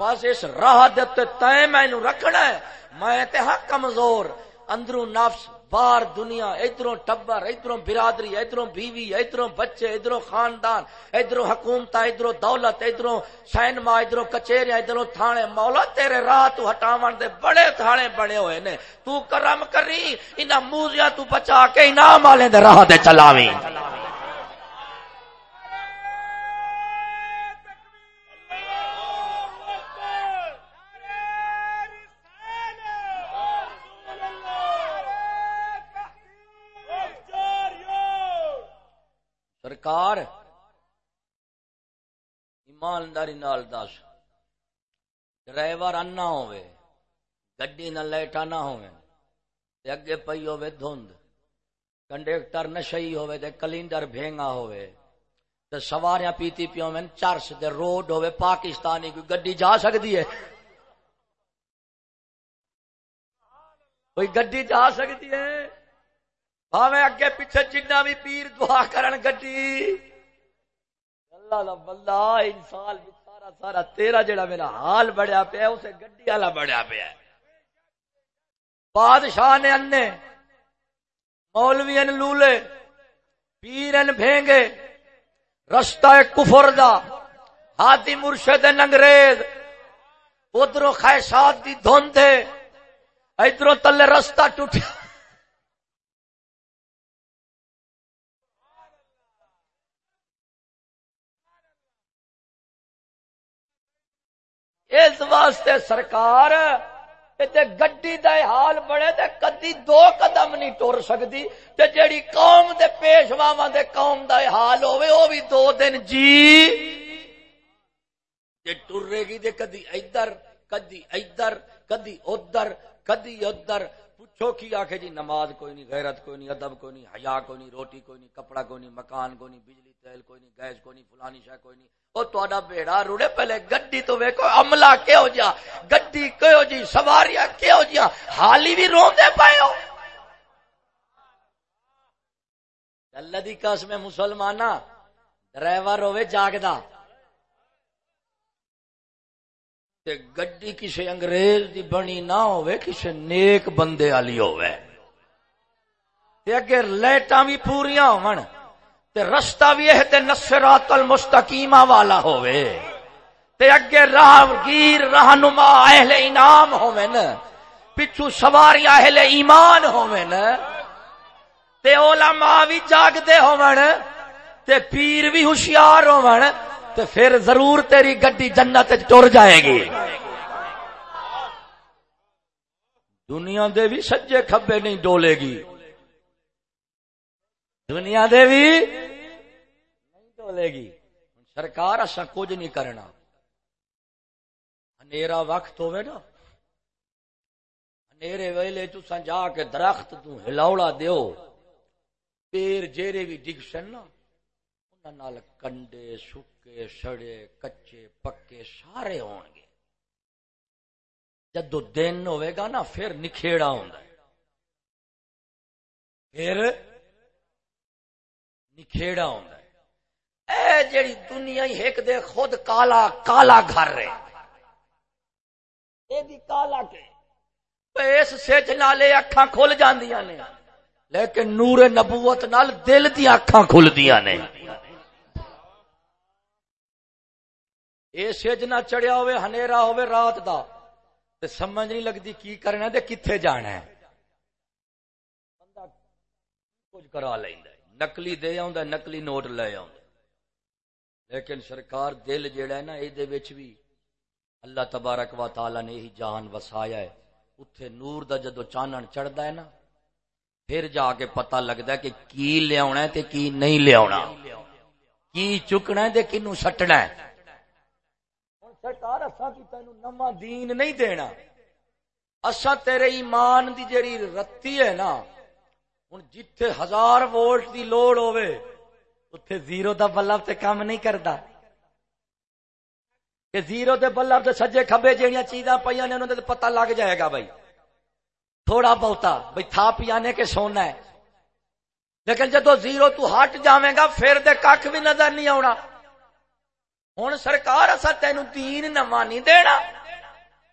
بس اس راہ دے تے مینو رکھنا ہے۔ میں تے ہاں کمزور، اندروں نفس باہر دنیا، ادھروں ٹبر، ادھروں برادری، ادھروں بیوی، ادھروں بچے، ادھروں خاندان، ادھروں حکومت، ادھروں دولت، ادھروں سینما، ادھروں کچہریاں، ادھروں تھانے، مولا تیرے راہ تو ہٹاون دے بڑے تھانے بنے ہوئے نے۔ تو کرم کری، انہاں موزیاں تو بچا کے انعام والے دے راہ دے چلاویں۔ سرکار، ایمانداری نال دس، ڈرائیور انا ہوئے گڈی نہ لائٹا نہ ہوئے تے اگے پئی ہوئے دھند، کنڈکٹر نشئی ہوئے تے کلینڈر بھینگا ہوئے تے سواریاں پیتی پیو میں چرس دے روڈ ہوئے پاکستانی کوئی گڈی جا سکتی ہے؟ کوئی گڈی جا سکتی ہے؟ بھاوے اگے پیچھے جنہ بھی پیر دعا کرن گڈی۔ اللہ دا انسان سارا سارا تیرا جڑا میرا حال بڑھیا پیا، اسے گڈی والا بڑھیا پیا۔ بادشاہ نے انے مولوی ان لولے پیر ان بھینگے رستہ کفر دا ہاتھی مرشد انگریز ادھروں خیشات دی دھند ادھروں تلے رستہ ٹوٹیا۔ اس واسطے سرکار گڈی دا حال بڑے تے کدی دو قدم نہیں ٹر سکتی تے جیڑی قوم دے پیشواواں دے قوم دا حال ہوے او بھی دو دن جی۔ جے ٹرے گی تے کدی ادھر کدی ادھر کدی ادھر کدی ادھر۔ پوچھو کی آخے جی نماز کوئی نہیں، غیرت کوئی نہیں، ادب کوئی نہیں، حیا کوئی نہیں، روٹی کوئی نہیں، کپڑا کوئی نہیں، مکان کوئی نہیں، بجلی، تیل کوئی نہیں، گیس کوئی نہیں، فلانی شہ کوئی نہیں۔ وہ تا بیڑا روڑے پہلے گڈی تو ویکو عملہ کہو جا گڈی کہو جی؟ سواریاں کہو جی حالی بھی روندے پائے ہو۔ اللہ دی قسم مسلمانہ ڈرائیور ہوے جاگدا۔ تے گڈی کسی انگریز دی بنی نہ ہوئے کسی نیک بندے والی ہوئے تے اگر لائٹاں بھی پوریاں ہون، تے رستہ بھی ہے تے نصرات المستقیمہ والا ہوئے تے اگے راہ گیر رہنما اہل انعام ہوئے نا پچھو سواری اہل ایمان ہوئے نا تے علماء بھی جاگ دے ہوئے تے پیر بھی ہوشیار ہوئے تے پھر ضرور تیری گڈی جنت ٹر جائے گی۔ دنیا دے بھی سجے کھبے نہیں ڈولے گی۔ دنیا دے بھی نہیں ڈولے گی۔ سرکار اصا کچھ نہیں کرنا۔ وقت ہوئے نا۔ ویلے تسا جا کے درخت تو ہلاوڑا دیو۔ پیر جیرے بھی ڈگسن نا نال کنڈے سکے سڑے، کچے، پکے، سارے ہون گے۔ جدو دن ہوئے گا نا، پھر نکھےڑا ہوں پھر نکھےڑا ہوں اے جڑی دنیا ہی ایک دے خود کالا کالا گھر رہے اے دی کالا کے۔ اس سچ نالے اکھاں کھل جاندیاں نے۔ لیکن نور نبوت نال دل دی اکھاں کھل دیاں نے۔ یہ سج نہ چڑیا ہوئے، ہنیرا ہوئے رات دا۔ تے سمجھ نہیں لگتی کی کرنا تے کتنے جانا ہے۔ بندہ کچھ کرا لینا نکلی دے آ نکلی نوٹ لے آ لیکن سرکار دل جیڑا ہے نا یہ بھی اللہ تبارک و تعالی نے ہی جان وسایا ہے۔ اتنے نور دا جدو چانن چڑھتا ہے نا، پھر جا کے پتہ لگتا ہے کہ کی لیا تے کی نہیں لیا کی چکنا ہے تے کنو سٹنا ہے۔ سرکار اصا کی تین نما دین نہیں دینا۔ اصا تیرے ایمان دی جیڑی رتی ہے نا ہوں جتھے ہزار وولٹ دی لوڑ ہوئے اتنے زیرو دا بلب تے کام نہیں کرتا کہ زیرو دے بلب تے سجے کھبے جہاں چیزاں پہ نے انہوں نے پتہ لگ جائے گا بھائی۔ تھوڑا بہتا، بھائی تھا پیانے کے سونا ہے۔ لیکن جدو زیرو تو ہٹ جاویں گا، پھر دے کھ بھی نظر نہیں آنا ہوں سرکار اصا تین دین نواں نہیں دینا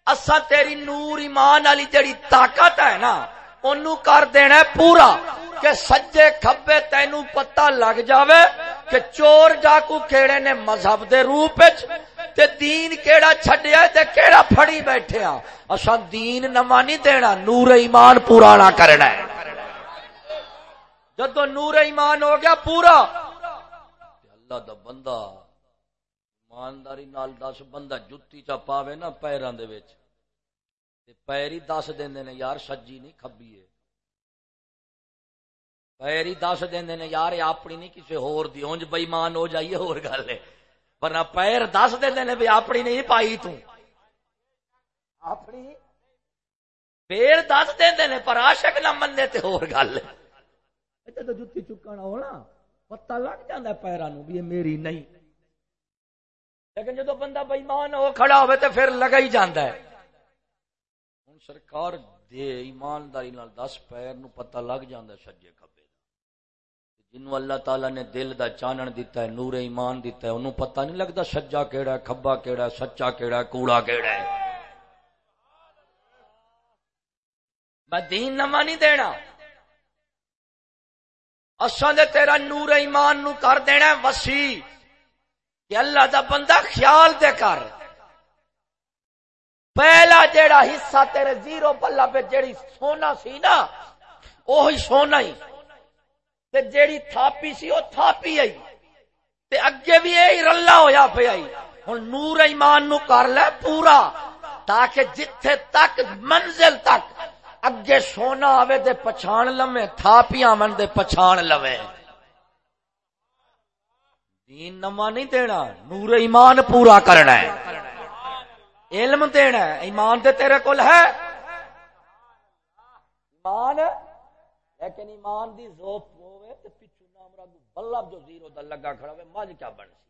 اصا تیری نور ایمان والی جڑی طاقت ہے نا اونوں کر دینا پورا کہ سجے کھبے تینوں پتہ لگ جاوے کہ چور جاکو کھیڑے نے مذہب دے روپ تے دین کیڑا چھڈیا تے کیڑا پھڑی بیٹھے ہاں اساں دین نواں نہیں دینا نور ایمان پرانا کرنا ہے جدو نور ایمان ہو گیا پورا اللہ دا بندہ ایمانداری نال دس بندہ جتی چا پاوے نا پیراں دے وچ۔ تے پیر ہی دس دیندے نے یار سجی نہیں کھبی ہے۔ پیر ہی دس دیندے نے یار اپنی نہیں کسی ہور دی اونج بے ایمان ہو جائیے ہور گل ہے۔ ورنہ پیر دس دے نے بھی اپنی نہیں پائی تو۔ اپنی؟ پیر دس دے نے پر عاشق نہ مننے تے اور گل جب جتی چکنا ہونا۔ پتا لگ جاتا پیروں بھی یہ میری نہیں۔ لیکن جدو بندہ بےمان ہو کھڑا ہوئے تو پھر لگا ہی جانا ہے۔ ہوں سرکار دے ایمانداری دس پیر نو پتہ لگ جاتا ہے سجے کبے جنو اللہ تعالی نے دل دا چانن دیتا ہے، نور ایمان دیتا ہے انہوں پتہ نہیں لگتا سجا کیڑا ہے، کھبا کیڑا ہے، سچا کیڑا ہے، کوڑا کیڑا ہے۔ میں دین نما نہیں دینا۔ اصل تیرا نور ایمان نو کر دینا وسیع۔ کہ اللہ دا بندہ خیال دے کر۔ پہلا جیڑا حصہ تیرے زیرو پلا پہ جیڑی سونا سی نا وہی سونا ہی۔ تے جیڑی تھاپی سی وہ تھاپی آئی۔ تے اگے بھی یہی رلا ہویا پہ آئی ہوں نور ایمان نو کر لے پورا، تاکہ جتھے تک منزل تک اگے سونا آوے دے پچھان لمے، تھاپیاں من دے پچھان لوے دین نما نہیں دینا، نور ایمان پورا کرنا ہے۔ علم دینا ہے، ایمان تے تیرے کول ہے۔ ایمان، لیکن ایمان دی زوپ بلب جو زیرو دا لگا کھڑا ہوئے مجھ کیا بن سی؟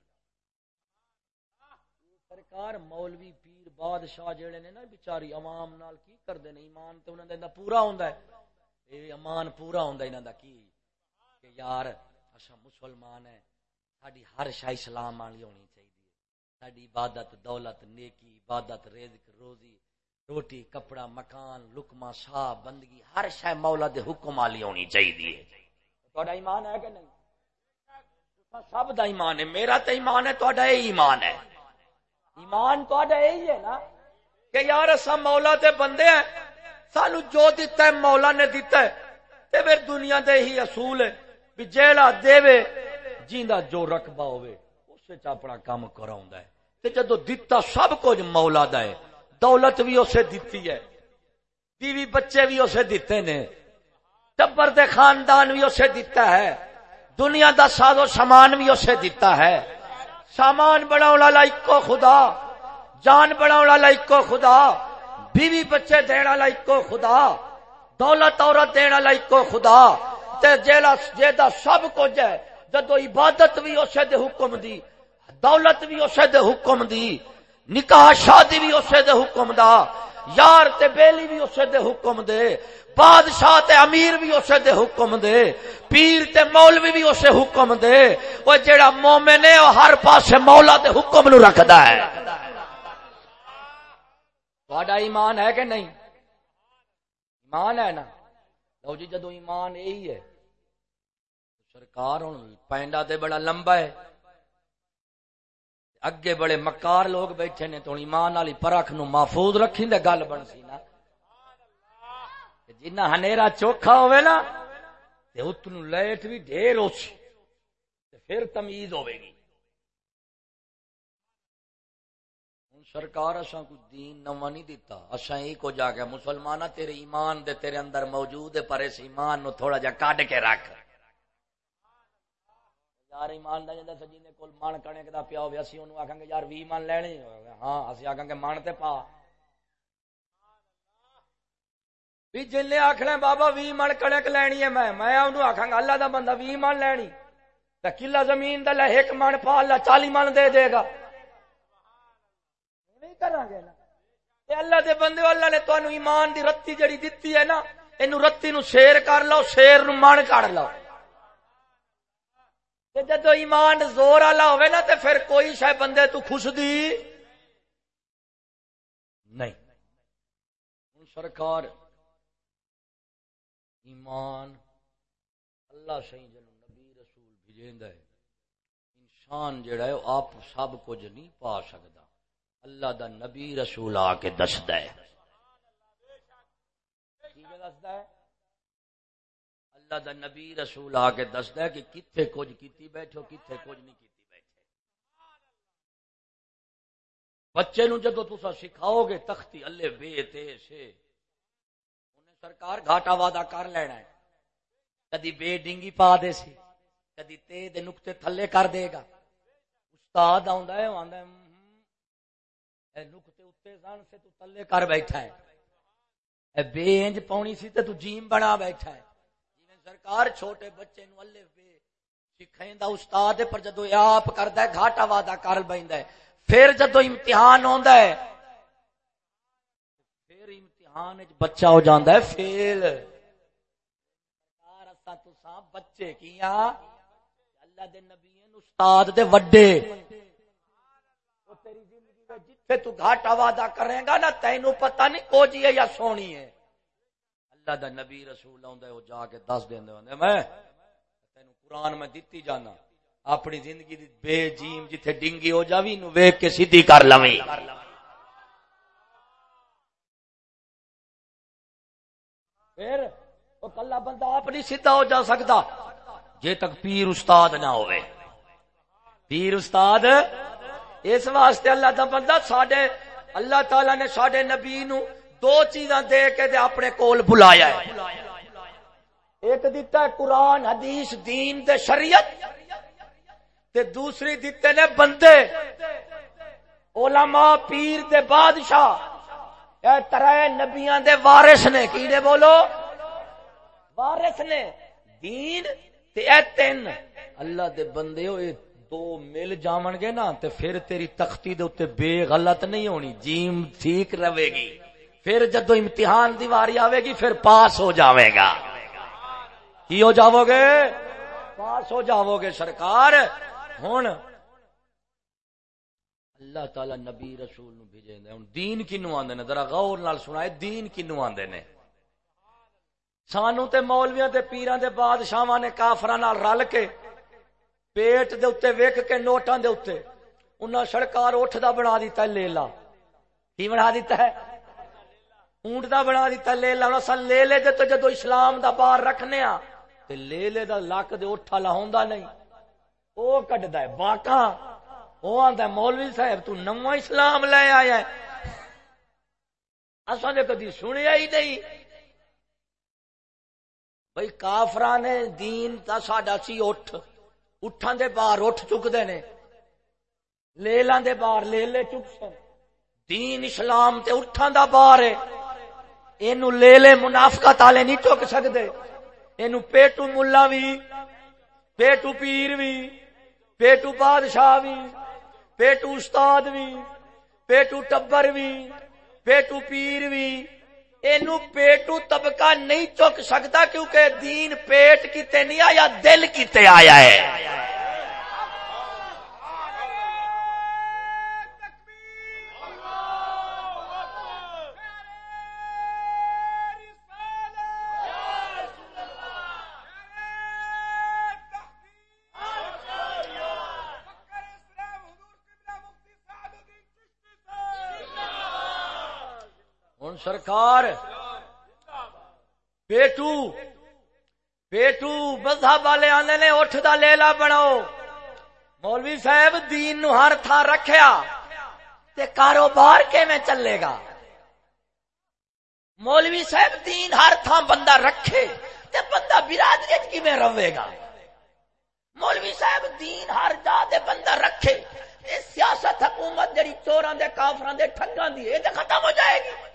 سرکار مولوی پیر بادشاہ جڑے نے نا، بیچاری عوام نال کی کر دے نے؟ ایمان تے انہاں دا پورا ہوندا ہے۔ اے ایمان پورا ہوندا انہاں دا کی؟ کہ یار اسا مسلمان ہیں۔ ساڈی ہر شے اسلام والی ہونی چاہیے ساڈی عبادت دولت نیکی، عبادت رزق، روزی، روٹی، کپڑا، مکان لکما شاہ، بندگی، ہر شے مولا دے حکم والی ہونی چاہیے تھوڑا ایمان ہے کہ نہیں؟ سب دا ایمان ہے، میرا تو ایمان ہے تو ایمان ہے۔ ایمان تو یہی ہے نا کہ یار اصا مولا دے بندے ہیں، سانو جو دیتا ہے، مولا نے دیتا ہے۔ تے پھر دنیا دے ہی اصول ہے، بھی جیڑا دے جیندا جو رقبہ ہوئے، اس وچ اپنا کام کراوندا ہے۔ تے جدو دتا سب کچھ مولا دا ہے، دولت بھی اسے دیتی ہے، بیوی بچے بھی اسے دیتے نے ٹبر دے خاندان بھی اسے دیتا ہے، دنیا دا ساز و سامان بھی اسے دیتا ہے۔ سامان بنا والا ایکو خدا، جان بنا والا ایکو خدا، بیوی بچے دینا والا ایکو خدا، دولت عورت دینا والا ایکو خدا۔ تے جیلا جیدا سب کچھ ہے جدو عبادت بھی اسے دے حکم دی، دولت بھی اسے دے حکم دی، نکاح شادی بھی اسے دے حکم دا، یار تے بیلی بھی اسے دے حکم دے، بادشاہ تے امیر بھی اسے دے حکم دے، پیر تے مولوی بھی اسے حکم دے۔ وہ جیڑا مومن ہے وہ ہر پاسے مولا دے حکم نو رکھدا ہے۔ تہاڈا ایمان ہے کہ نہیں؟ ایمان ہے نا؟ لو جی جدو ایمان یہی ہے سرکار ہوں پینڈا تے بڑا لمبا ہے اگے بڑے مکار لوگ بیٹھے نے تو ایمان والی پرکھ نو محفوظ رکھی دے گل بن سی نا جنا ہنیرا چوکھا ہوئے نا تے اتنو لیٹ بھی ڈھیر ہو سی پھر تمیز ہوئے گی سرکار اساں کوئی دین نواں نہیں دیتا اساں ہی کو جا کے مسلمانہ تیرے ایمان دے تیرے اندر موجود ہے پر اس ایمان نو تھوڑا جا کڈ کے رکھ یار ایمان دا جندا سجی نے کول من کنے دا پیا ہوے اسی اونوں آکھاں گے یار 20 من لینے ہاں اسی آکھاں گے من تے پا بھی جن نے آخنا بابا بھی من کنک لینی ہے میں میں انہوں آخا گا اللہ دا بندہ بھی من لینی تو کلا زمین دل ایک من پا اللہ چالی من دے دے گا اللہ دے بندے اللہ نے تمہیں ایمان دی رتی جڑی دتی ہے نا یہ رتی نو شیر کر لو شیر نو من کر لو جدو ایمان زور والا ہوئے نا تے پھر کوئی شاید بندے تو خوش دی؟ نہیں۔ سرکار ایمان اللہ سی جن نبی رسول بھیجیندہ ہے۔ انسان جڑا ہے آپ سب کچھ نہیں پا سکتا اللہ دا نبی رسول آ کے دستا ہے؟ اللہ دا نبی رسول آ کے دستا ہے کہ کتنے کچھ کیتی بیٹھو کتنے کچھ نہیں کیتی بیٹھے۔ بچے نو جدو تسا سکھاؤ گے تختی اللہ بے تے سے، انہیں سرکار گھاٹا وعدہ کر لینا ہے۔ کدی بے ڈنگی پا دے سی، کدی تے دے نقطے تھلے کر دے گا۔ استاد آندا ہے آندا ہے اے نقطے اوتے سن سے تو تھلے کر بیٹھا ہے۔ اے بے انج پاونی سی تے تو جیم بنا بیٹھا ہے۔ سرکار چھوٹے بچے نو الف بے سکھیندا استاد پر جدو آپ کردا ہے، گھاٹا وعدہ کر بیندا ہے۔ پھر جدو امتحان ہوندا ہے، پھر امتحان بچہ ہو جاندہ ہے فیل بچے کیا اللہ دے نبی استاد دے وڈے۔ جتھے تو گھاٹا وعدہ کرے گا نا، تینوں پتہ نہیں کو جی ہے یا سونی ہے۔ اللہ دا نبی رسول آندا ہے، وہ جا کے دس دیندے ہوندے میں تینوں قرآن میں دتی جانا۔ اپنی زندگی دی بے جیم جتھے ڈنگی ہو جاوی نو ویکھ کے سیدھی کر لویں۔ پھر وہ کلا بندہ آپ نہیں سیدھا ہو جا سکتا۔ جے تک پیر استاد نہ ہوئے۔ پیر استاد، اس واسطے اللہ دا بندہ، ساڈے، اللہ تعالی نے ساڈے نبی نو دو چیزاں دے کے دے اپنے کول بلایا ہے۔ ایک دیتا ہے قرآن، حدیث، دین دے شریعت۔ تے دوسری دیتے نے بندے۔ علماء، پیر دے بادشاہ۔ اے ترائے نبیان دے وارث نے کیڑے بولو؟ وارث نے۔ دین تے اے تین۔ اللہ دے بندے ہوئے، دو مل جاون گے نا، تے پھر تیری تختی دے اوتے بے غلط نہیں ہونی۔ جیم ٹھیک رہے گی۔ پھر جدو امتحان دی واری آوے گی، پھر پاس ہو جاوے گا۔ کی ہو جاؤ گے؟ پاس ہو جاؤ گے سرکار۔ ہوں اللہ تعالی نبی رسول نو بھیجے ہوں دین کنو آدھے نے؟ ذرا غور نال سنائے، دین کنو آدھے نے؟ سانو تے مولویاں تے پیران دے بادشاہاں نے کافراں نال رل کے پیٹ دے اوتے ویکھ کے نوٹاں دے اوتے انہاں سرکار اٹھ دا بنا دیتا ہے، لیلا۔ کی بنا دیتا ہے؟ اونٹ دا بنا دیتا ہے لیلا انہاں سن لیلے دے تو جدو اسلام دا بار رکھنے آ تے لیلے دا لک دے اٹھا لاہوندا نہیں او کڈدا ہے باکاں وہ آتا مولوی صاحب تو نواں اسلام لے آیا ہے اصل نے کدی سنیا ہی نہیں بھائی کافرا نے دین تا ساڈا سی اٹھ اٹھان دے باہر اٹھ چکتے نے لیلان دے باہر لے لے چک سن دین اسلام تے اٹھان دا باہر ہے اینو لے لے، منافقت والے نہیں چک سکتے اینو پیٹو ملا بھی پیٹو پیر بھی پیٹو بادشاہ بھی پیٹو استاد بھی پیٹو ٹبر بھی پیٹو پیر بھی اینو پیٹو طبقہ نہیں چک سکتا کیونکہ دین پیٹ کیتے نہیں آیا، دل کیتے آیا ہے۔ سرکار پیٹو پیٹو مذہب والے آنے نے اٹھ دا لیلا بناؤ۔ مولوی صاحب، دین نو ہر تھا رکھیا۔ تے کاروبار میں چلے گا؟ مولوی صاحب، دین ہر تھان بندہ رکھے۔ تے بندہ برادری میں رہے گا؟ مولوی صاحب، دین ہر جا دے بندہ رکھے۔ اے سیاست حکومت جڑی چوراں دے کافراں دے ٹھگاں دی اے تے ختم ہو جائے گی۔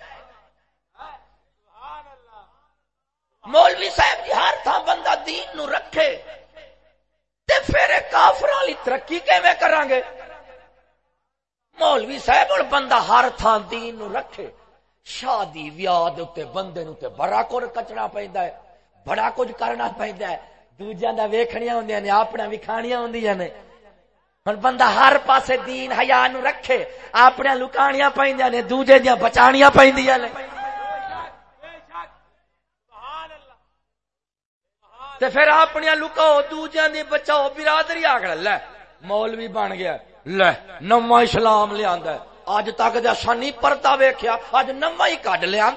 مولوی صاحب جی ہر تھان بندہ دین نو رکھے تے پھر کافراں لی ترقی کیویں کران گے مولوی صاحب اور بندہ ہر تھان دین نو رکھے۔ شادی ویاہ دے بندے نو تے بڑا کچھ کچنا پیندا ہے، بڑا کچھ کرنا پیندا ہے۔ دوجیاں دا ویکھنیاں ہوندیاں نے اپنا وکھانیاں ہوندیاں نے۔ ہن بندہ ہر پاسے دین، حیا نو رکھے۔ اپنے لکانیاں پیندیاں نے، دوجے دیاں بچانیاں پیندیاں نے۔ تے پھر اپنی لکاؤ، دوجیاں دی بچاؤ، برادری آکڑ، لے، مولوی بن گیا۔ لے، نواں اسلام لیا اج تک اصا نہیں پرتا ویخیا اج نواں ہی کڈ لیا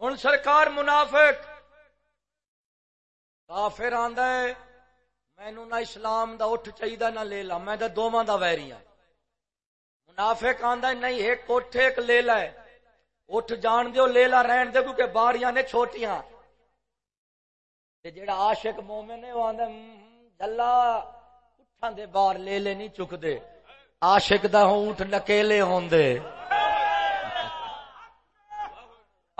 ہوں سرکار منافق کافر آندا ہے مینو نہ اسلام دا اٹھ چاہیے نہ لے لا میں دونوں دا ویری ہوں منافق آندا ہے، نہیں، ایک کوٹھے ایک لے لا اٹھ جان دیو لے لا رہن دے کیونکہ باریاں نے چھوٹیاں۔ تے جڑا عاشق مومن ہے، وہ آندا جلا، اٹھاں دے بار لے لے نہیں چک دے عاشق دا اونٹ نکیلے ہوندے۔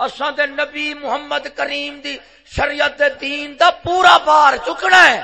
اساں تے نبی محمد کریم دی شریعت دے دین دا پورا بار چکنا ہے۔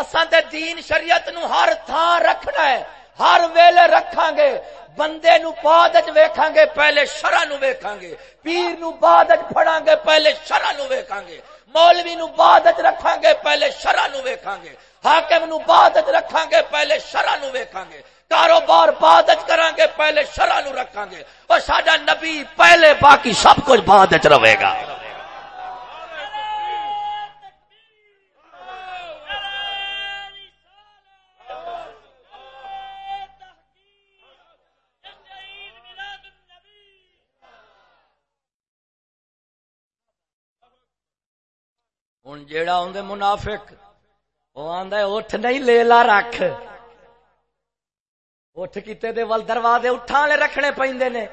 اساں تے دین شریعت نو ہر تھان رکھنا ہے۔ ہر ویلے رکھاں گے۔ بندے نو بعد وچ ویکھاں گے، پہلے شرع نو ویکھاں گے۔ پیر نو بعد وچ پھڑاں گے، پہلے شرع نو ویکھاں گے۔ مولوی نو بعد وچ رکھاں گے، پہلے شرع نو ویکھاں گے۔ حاکم نو بعد وچ رکھاں گے، پہلے شرع نو ویکھاں گے۔ کاروبار بعد کران گے پہلے شرع نو رکھاں گے اور ساڈا نبی پہلے، باقی سب کچھ بعد وچ رہے گا۔ ہوں جیڑا ہوں منافق وہ آدھا اٹھ نہیں، لے لا، رکھ۔ اٹھ کیتے دے ول دروازے اٹھا والے رکھنے پیندے نے۔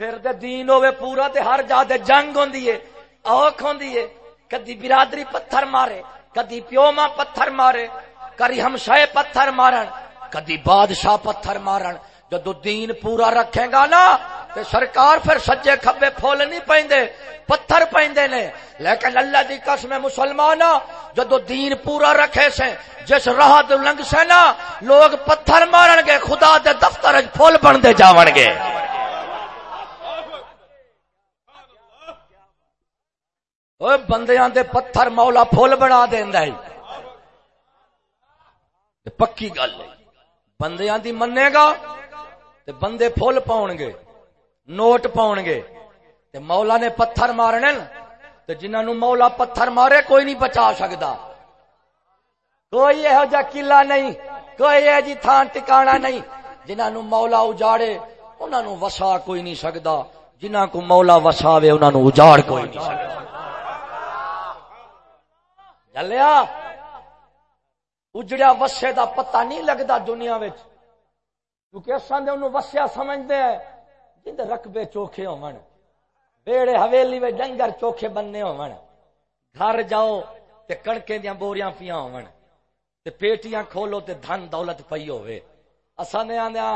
پھر دے دین ہوے پورا تے ہر جا دے جنگ ہوندی ہے اوکھ ہوندی ہے کدی برادری پتھر مارے، کدی پیو ماں پتھر مارے کری ہمسائے پتھر مارن، کدی بادشاہ پتھر مارن۔ جدو دین پورا رکھے گا نا تے سرکار پھر سجے کھبے پھول نہیں پیندے پتھر پیندے نے۔ لیکن اللہ دی قسم مسلمان جدو دین پورا رکھے سے، جس راہ لنگ سے نا، لوگ پتھر مارن گے، خدا دے دفتر پھول بن دے جاون گے۔ بندیاں دے پتھر مولا پھول بنا دیندا ہے۔ پکی گل ہے۔ بندیاں دی منے گا، تے بندے پھول پاؤ گے۔ نوٹ پاؤ گے تے مولا نے پتھر مارنے تے جنہوں مولا پتھر مارے کوئی نہیں بچا سکتا کوئی یہ جا کلا نہیں، کوئی یہ جی تھان ٹکانا نہیں جنہوں مولا اجاڑے انہوں وسا کوئی نہیں سکتا جنہ کو مولا وساوے انہوں اجاڑ کوئی نہیں سکتا جلیا، اجڑیا وسے دا پتہ نہیں لگتا دنیا وچ، کیونکہ اصل وسیا سمجھتے ہیں۔ جن رقبے چوکھے ہون۔ بیڑے حویلی میں ڈنگر چوکھے بننے ہون۔ گھر جاؤ تے کڑکے دیا بوریاں پیاں ہون۔ تے پیٹیاں کھولو تے دھن دولت پئی ہوئے اساں نے آندیا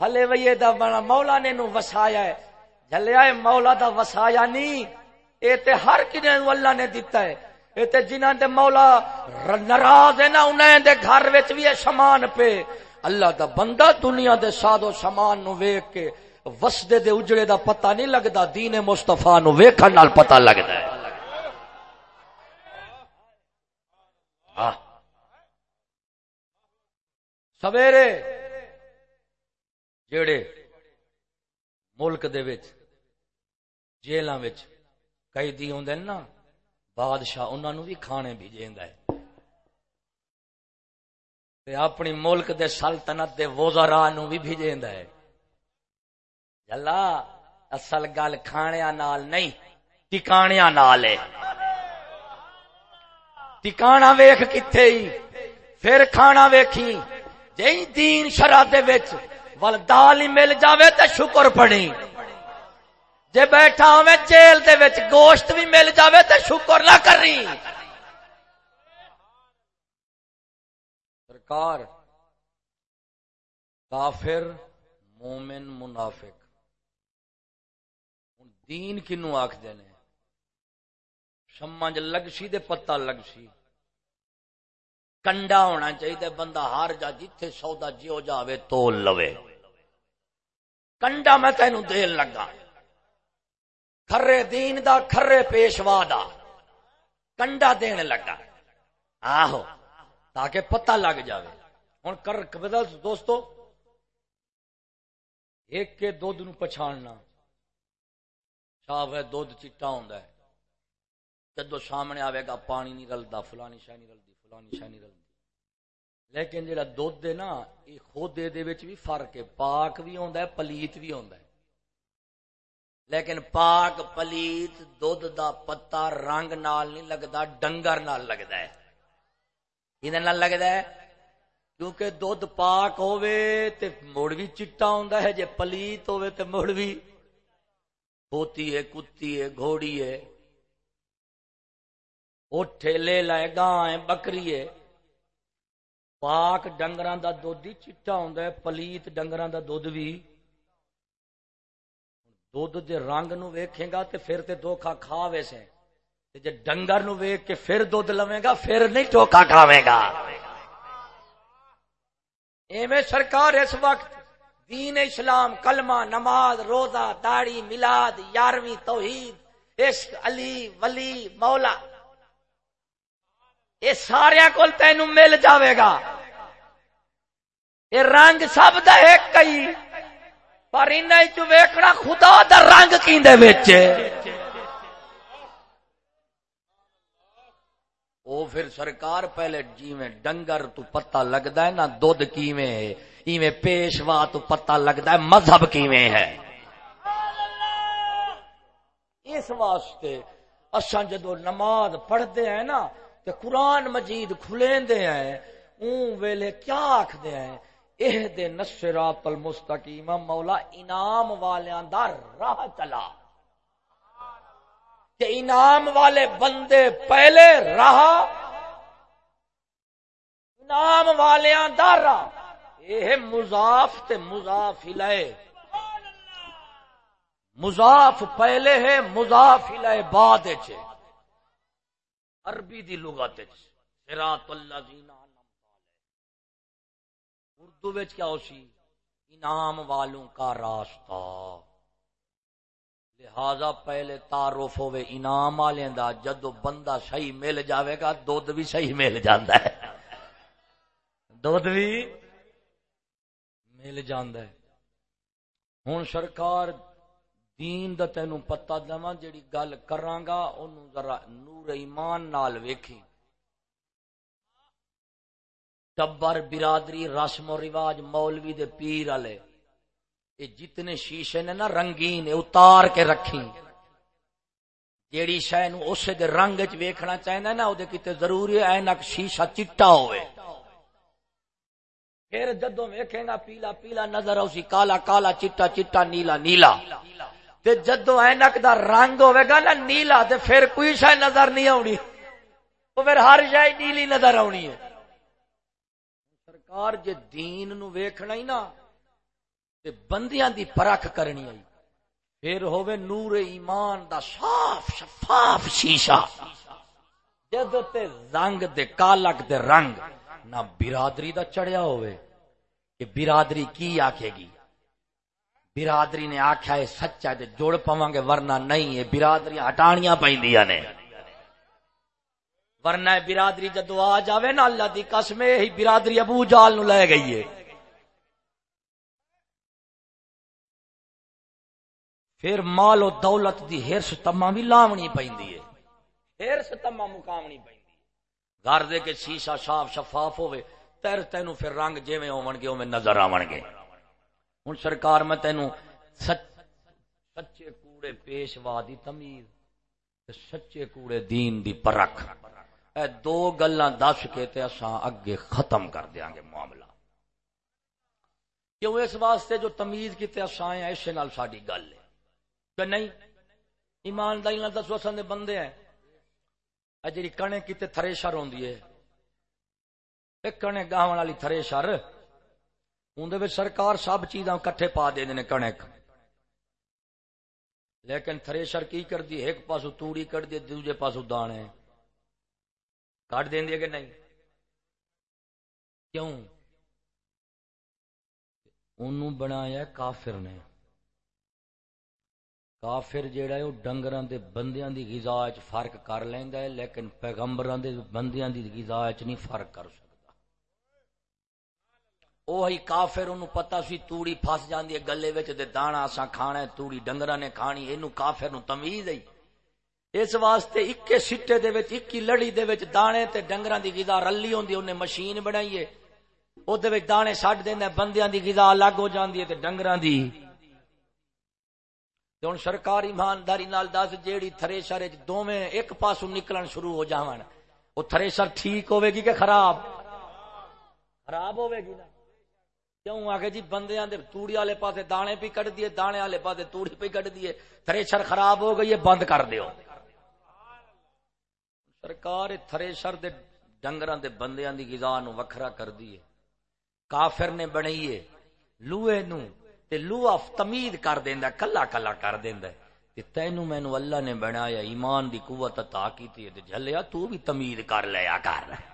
بھلے ویے دا بنا مولا نے نو وسایا ہے۔ جھلیا ہے مولا دا وسایا نہیں۔ اے تے ہر کنے نو اللہ نے دیتا ہے۔ اے تے جنہاں دے مولا ناراض ہے نا انہیں دے گھر وچ بھی سامان پہ اللہ دا بندہ دنیا دے سادو سامان نو ویک کے وسدے دے اجڑے دا پتہ نہیں لگدا، دین مصطفی نو ویکھن نال پتہ لگدا ہے۔ ہاں سویرے جڑے ملک دے وچ، جیلاں وچ قیدی ہوندے نا، بادشاہ انہاں نو بھی کھانے بھیجیندا ہے۔ تے اپنی ملک دے سلطنت دے وزراء نو بھی بھیجیندا ہے۔ جلا اصل گل کھانیا نال نہیں ٹکانیا نال ہے۔ ٹکانا ویخ کتنے ہی، پھر کھانا ویکھی۔ جی دین شرح ول دال ہی مل جاوے تے شکر پڑی۔ جے بیٹھا ہوئے جیل دے وچ، گوشت بھی مل جاوے تے شکر نہ کری۔ سرکار، کافر، مومن، منافق۔ دین کنو آخ دینے سمجھ لگ سی دے پتہ لگ سی۔ کنڈا ہونا چاہیے بندہ ہار جا جتھے سودا جیو جاوے تول لوے۔ کنڈا میں تینو دین لگا۔ کھرے دین دا، کھرے پیشوا دا۔ کنڈا دین لگا۔ آہو، تاکہ پتہ لگ جاوے۔ ہوں کر دوستو، ایک کے دودھ نو پچھاننا۔ صاف ہے، دودھ چٹا ہوں جدو سامنے آئے گا، پانی نہیں رلتا فلانی شاہ نہیں رلتی فلانی شاہ نہیں رلتی لیکن جہاں دھد ہے نا یہ خود بھی فرق ہے۔ پاک بھی ہے، پلیت بھی ہے۔ لیکن پاک، پلیت دھد دا پتا رنگ نال نہیں لگتا ڈنگر نال لگتا ہے۔ یہ لگتا ہے؟ کیونکہ دھد پاک ہوے تے مڑ بھی چٹا ہوں ہے، جے پلیت ہوے تے مڑ بھی ہوتی ہے، کتی ہے، گھوڑی ہے۔ اٹھے لے لائے، گاں ہے، بکری ہے۔ پاک ڈنگر دا دھد ہی چٹا ہوں پلیت ڈنگر دا دھد بھی دھد دے رنگ نو ویکھے گا تے پھر تے دھوکھا کھا ویسے تے جے ڈنگر نو ویکھ کے پھر دھد لوے گا، پھر نہیں دھوکھا کھاوے گا۔ ایویں سرکار اس وقت دین اسلام، کلمہ، نماز، روزہ داڑی ملاد یارویں، توحید، عشق، علی، ولی، مولا۔ یہ سارا کول تین مل جاوے گا۔ یہ رنگ سب دا ایک کئی پر ان ویکھنا خدا دا رنگ کیندے وچ۔ او پھر سرکار پہلے جیویں ڈنگر تو پتہ لگدا ہے نا دودھ کیویں ہے۔ ایویں پیشوا تو پتہ لگدا ہے مذہب کیویں ہے۔ اس واسطے اساں جدو نماز پڑھتے ہیں نا، تے قرآن مجید کھلیندے ہیں اون ویلے کیا آکھدے ہیں؟ اہ دے نصرات المستقیم، مولا انعام والیاں دا راہ چلا۔ کہ انعام والے بندے پہلے راہ، انعام والیاں دا راہ۔ یہ مضاف تے مضاف لائے مضاف پہلے ہے مضاف لائے بعد چھے عربی دی لغت صراط اللہ زینہ اردو کیا ہو سی؟ انعام والوں کا راستہ۔ لہذا پہلے تعارف ہوئے انعام والے دا جدو بندہ صحیح مل جاوے گا، دودھ بھی صحیح مل جاندہ ہے۔ دودھ بھی مل جاندہ ہے۔ ہوں سرکار دین دا تینوں پتہ دواں جڑی گل کرانگا اونوں ذرا نور ایمان نال ویکھی ٹبر برادری، رسم و رواج مولوی دے پیر والے یہ جتنے شیشے نے نا رنگین اتار کے رکھی جیڑی شہ اسے دے رنگ چ ویکھنا چاہیے نا وہ کتنے ضروری ہے اینک شیشہ چٹا ہوئے۔ پھر جدو ویکھے گا پیلا پیلا نظر، اسی کالا کالا چٹا چٹا نیلا نیلا۔ تے جدو اینک دا رنگ ہوئے گا نا نیلا، تے پھر کوئی شہ نظر نہیں آنی تو پھر ہر شہ نیلی نظر آنی ہے۔ سرکار جے دین نو ویکھنا ہی نا، تے بندیاں دی پرکھ کرنی آئی پھر ہوے نور ایمان دا صاف شفاف شیشہ۔ جدو تے رنگ دے، کالک دے رنگ، نہ برادری دا چڑھیا ہوئے کہ برادری کی آکھے گی؟ برادری نے آکھیا ہے سچا ہے جوڑ پواں گے، ورنہ نہیں ہے۔ برادری ہٹانیاں پیندیاں نے۔ ورنہ برادری جدو آ جاوے نا، اللہ دی قسم ہی برادری ابو جال نو لے گئی ہے۔ پھر مال و دولت دی ہرس تما بھی لاونی پیندی ہے۔ ہرس تما مقامنی پیندی گھر دے کے شیشہ صاف شفاف ہوے تیر تینو پھر رنگ جویں ہون گے اوویں نظر آون گے ہن سرکار میں تینو سچے کوڑے پیشوا دی تمیز سچے کوڑے دین دی پرکھ۔ اے دو گلاں دس کے تے اساں اگے ختم کر دیاں گے معاملہ۔ کیوں اس واسطے جو تمیز کیتے اساں ہیں اسے نال ساڈی گل ہے۔ کہ نہیں؟ ایمانداری نال دسو اساں دے بندے ہیں۔ اے جڑی کنے کیتے تھریشر ہوندی ہے ایک کنے گاون والی تھریشر اون دے وچ سرکار سب چیزاں کٹھے پا دے نے کڑک لیکن تھریشر کی کر دی ایک پاسو توڑی کٹ دی دوجے پاسو دانے کٹ دین دی کہ نہیں کیوں انہوں بنایا کافر نے کافر جیڑا ہے وہ ڈنگران دے بندیاں دی غذا وچ فرق کر لیندا ہے لیکن پیغمبراں دے بندیاں دی غذا وچ نہیں فرق کر سکتا وہی کافر انہوں پتا سی توڑی پھس جاندی ہے، گلے دے دانا اساں کھانا ہے، توڑی ڈنگراں نے کھانی اینو کافر نو تمیز ہے۔ اس واسطے اکے سٹے دے وچ، اکی لڑی دے وچ دانے تے ڈنگراں دی غذا رلی ہوندی اونے مشین بنائی ہے۔ او دے وچ دانے چھڈ دیندا بندیاں دی غذا الگ ہو جاندی ہے تے ڈنگراں دی۔ تے ہن سرکار ایمانداری نال دس، جیڑی تھریشر وچ دوویں ایک پاسوں نکلن شروع ہو جاون، او تھریشر ٹھیک ہوے گی کہ خراب خراب ہوے گی نا کیوں آ کے جی بندے دے توڑی والے پاسے دانے بھی کٹ دیے دانے والے پاسے توڑی پہ کٹ دیے تھریشر خراب ہو گئی ہے، بند کر دیو۔ سرکار تھریشر دے ڈنگر دے بندیاں دی غذا نو وکھرا کر دیے کافر نے بنائیے، لوہے نو تے لوہا تمید کر دیندا کلا کلا کر دیندا تے تینو مینو اللہ نے بنایا، ایمان دی قوت عطا کیتی تے جھلیا، تو بھی تمید کر لیا کر۔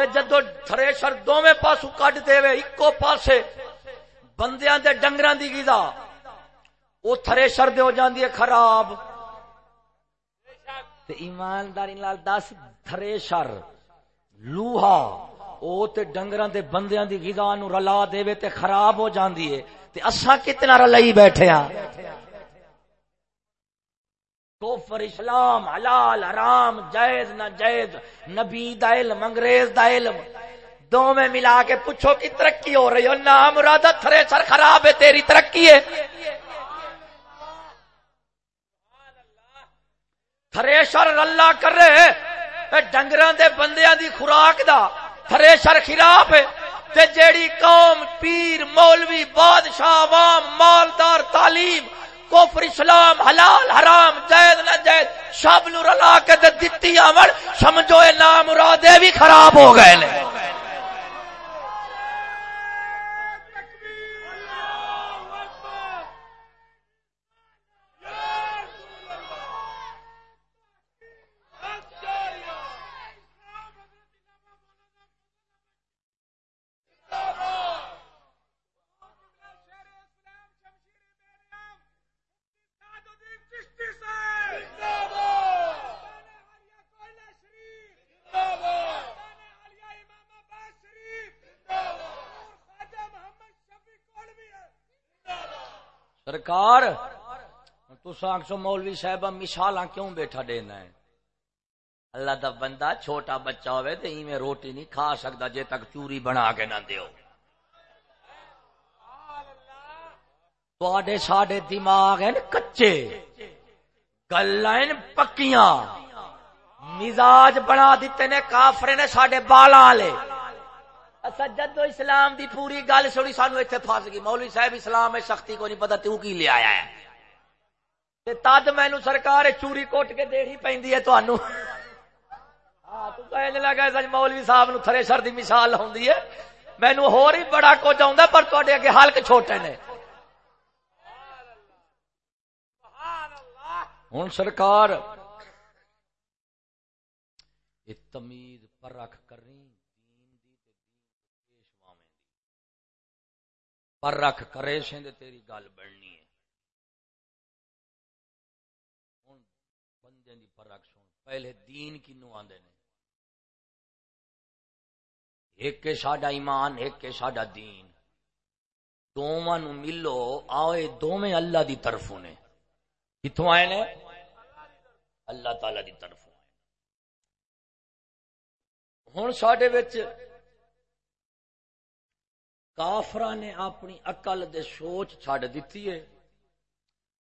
رہا جدو تھریشر دونوں پاسو کٹ دے ایکو پاسے بندیاں دے ڈنگراں دی گیزا وہ تھریشر دے ہو جاندی ہے خراب۔ تے ایمانداری نال دس تھریشر لوہا، او تے ڈنگراں دے بندیاں دی غذا نو رلا دے تے خراب ہو جاندی ہے۔ تے اساں کتنا رلائی بیٹھے ہاں؟ کوفر اسلام، حلال، حرام، جائز، نہ جائز، نبی دا علم، انگریز دا علم۔ دو میں ملا کے پوچھو کی ترقی ہو رہی ہو نام مراد تھرے سر خراب ہے، تیری ترقی ہے۔ تھریشر اللہ کر رہے ڈنگر دے بندیاں دی خوراک دا۔ تھریشر خلاف ہے، تے جیڑی قوم، پیر، مولوی، بادشاہ، عوام، مالدار، تعلیم کفر اسلام حلال حرام جائز نہ جائز، سب نو رلا کے دتی آمڑ سمجھو اے نام مرادے بھی خراب ہو گئے سرکار تو مولوی صاحب مثال کیوں بیٹھا دینا ہے؟ اللہ دا بندہ چھوٹا بچہ ہوئے تو میں روٹی نہیں کھا سکتا جے تک چوری بنا کے نہ دیو۔ تے ساڈے دماغ ہیں کچے گلیں پکیاں۔ مزاج بنا دیتے نے کافرے نے ساڈے بالا والے۔ اچھا جدو اسلام دی پوری گل سنی، سانو اتنے فس گئی۔ مولوی صاحب، اسلام میں سختی کو نہیں پتا تو کی لے آیا ہے؟ تد مینو سرکار چوری کوٹ کے دینی پی ہے تنوع ہاں، لگا سچ مولوی صاحب نو تھرے سر دی مثال ہوں مینو ہور ہی بڑا کچھ آتا پر تے اگے حلق چھوٹے نے۔ ہوں سرکار تمیز پر رکھ کر رہی پر رکھ کرے سے تیری گل بننی ہے۔ بندے دی پر رکھ سن۔ پہلے دین کنو آدھے نے؟ ایک کے ساڈا ایمان، ایک کے ساڈا دین۔ دونوں نو ملو آئے دونوں اللہ دی طرفوں نے۔ کتوں آئے نے؟ اللہ تعالی دی طرفوں۔ ہوں سڈے کافر نے اپنی اقل دے سوچ چھڈ دیتی ہے۔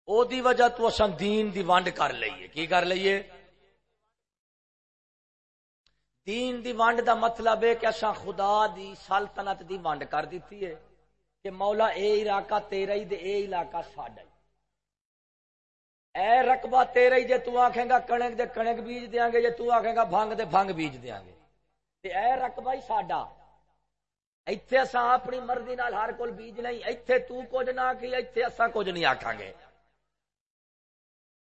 او دی وجہ تو اصا دین دی ونڈ کر لئیے۔ کی کر لئیے؟ دین دی ونڈ دا مطلب ہے کہ اصا خدا دی سلطنت دی ونڈ کر دیتی ہے کہ مولا اے علاقہ تیرا ہی دے، اے علاقہ ساڈا ہی۔ اے رقبہ تیرا ہی جے تو آکھیں گا کنک دے کنک بیج دیاں گے جے تو آکھیں گا بھنگ دے، بھنگ بیج دیاں گے۔ تے اے رقبہ ہی ساڈا۔ ایتھے اساں اپنی مرضی نال ہر کول بیج نہیں ایتھے تو کچھ نہ کی ایتھے اساں کچھ نہیں آکھاں گے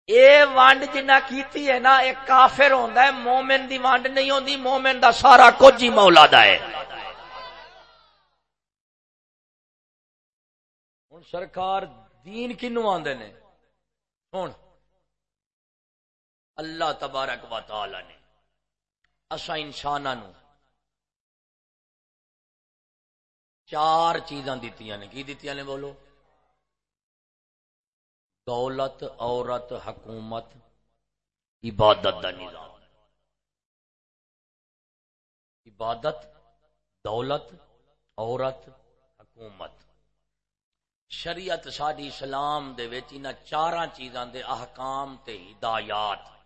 اے وانڈ جنہ کیتی ہے نا ایک کافر ہوندا ہے مومن دی وانڈ نہیں ہوندی مومن دا سارا کچھ ہی مولا دا ہے ہن سرکار دین کینو آندے نے ہن اللہ تبارک و تعالی نے اسا انساناں نو چار چیزاں دتیاں نے۔ کی دتیاں نے بولو؟ دولت، عورت، حکومت، عبادت دا نظام۔ عبادت، دولت، عورت، حکومت۔ شریعت ساری اسلام دے وچ انہاں چاراں چیزاں دے احکام تے ہدایات۔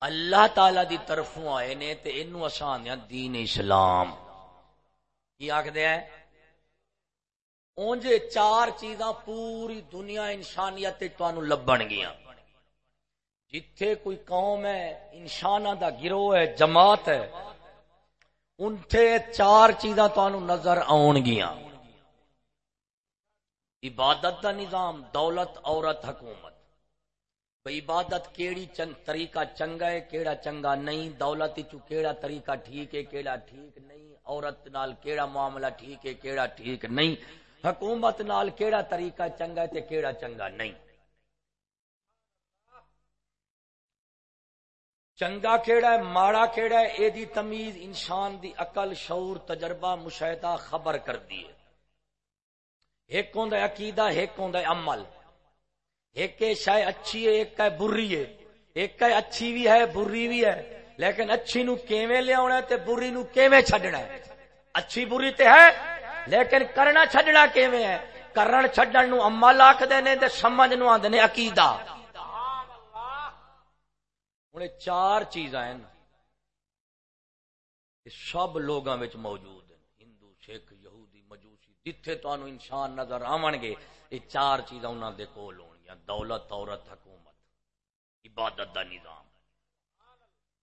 اللہ تعالی دی طرفوں آئے نے تے اینو اساں دین اسلام۔ کی آکھدے ہیں؟ اونجے چار چیزاں پوری دنیا انسانیت لبن گیا جتھے کوئی قوم ہے انسان دا گروہ ہے، جماعت ہے انٹھے چار چیزاں نظر آن گیا عبادت دا نظام، دولت، عورت، حکومت۔ عبادت کیڑی چن طریقہ چنگا ہے، کیڑا چنگا نہیں، دولت چو کیڑا طریقہ ٹھیک ہے، کیڑا ٹھیک نہیں، عورت نال کیڑا معاملہ ٹھیک ہے، کیڑا ٹھیک نہیں، حکومت نال کیڑا طریقہ چنگا ہے تے کیڑا چنگا نہیں۔ چنگا کیڑا ہے، ماڑا کیڑا ہے اے دی تمیز، انسان دی عقل، شعور، تجربہ، مشاہدہ، خبر کر دی ہے۔ ایک ہوندا ہے عقیدہ، ایک ہوندا ہے عمل۔ ایک شے اچھی ہے، ایک ہے بری ہے۔ ایک ہے اچھی بھی ہے، بری بھی ہے۔ لیکن اچھی نو کیویں لے آنا تے بری نو کیویں چھڈنا ہے؟ اچھی بری تے ہے، لیکن کرنا چھڈنا کیویں ہے؟ کرن چھڈن نو عمل آکھدے نے تے سمجھ نو آندے نے عقیدہ۔ ہن چار چیزاں ہیں سب لوگاں وچ موجود ہیں۔ ہندو، سکھ، یہودی، مجوسی، جتھے تانوں انسان نظر آون گے، یہ چار چیزاں انہاں دے کول دولت، عورت، حکومت، عبادت دا نظام۔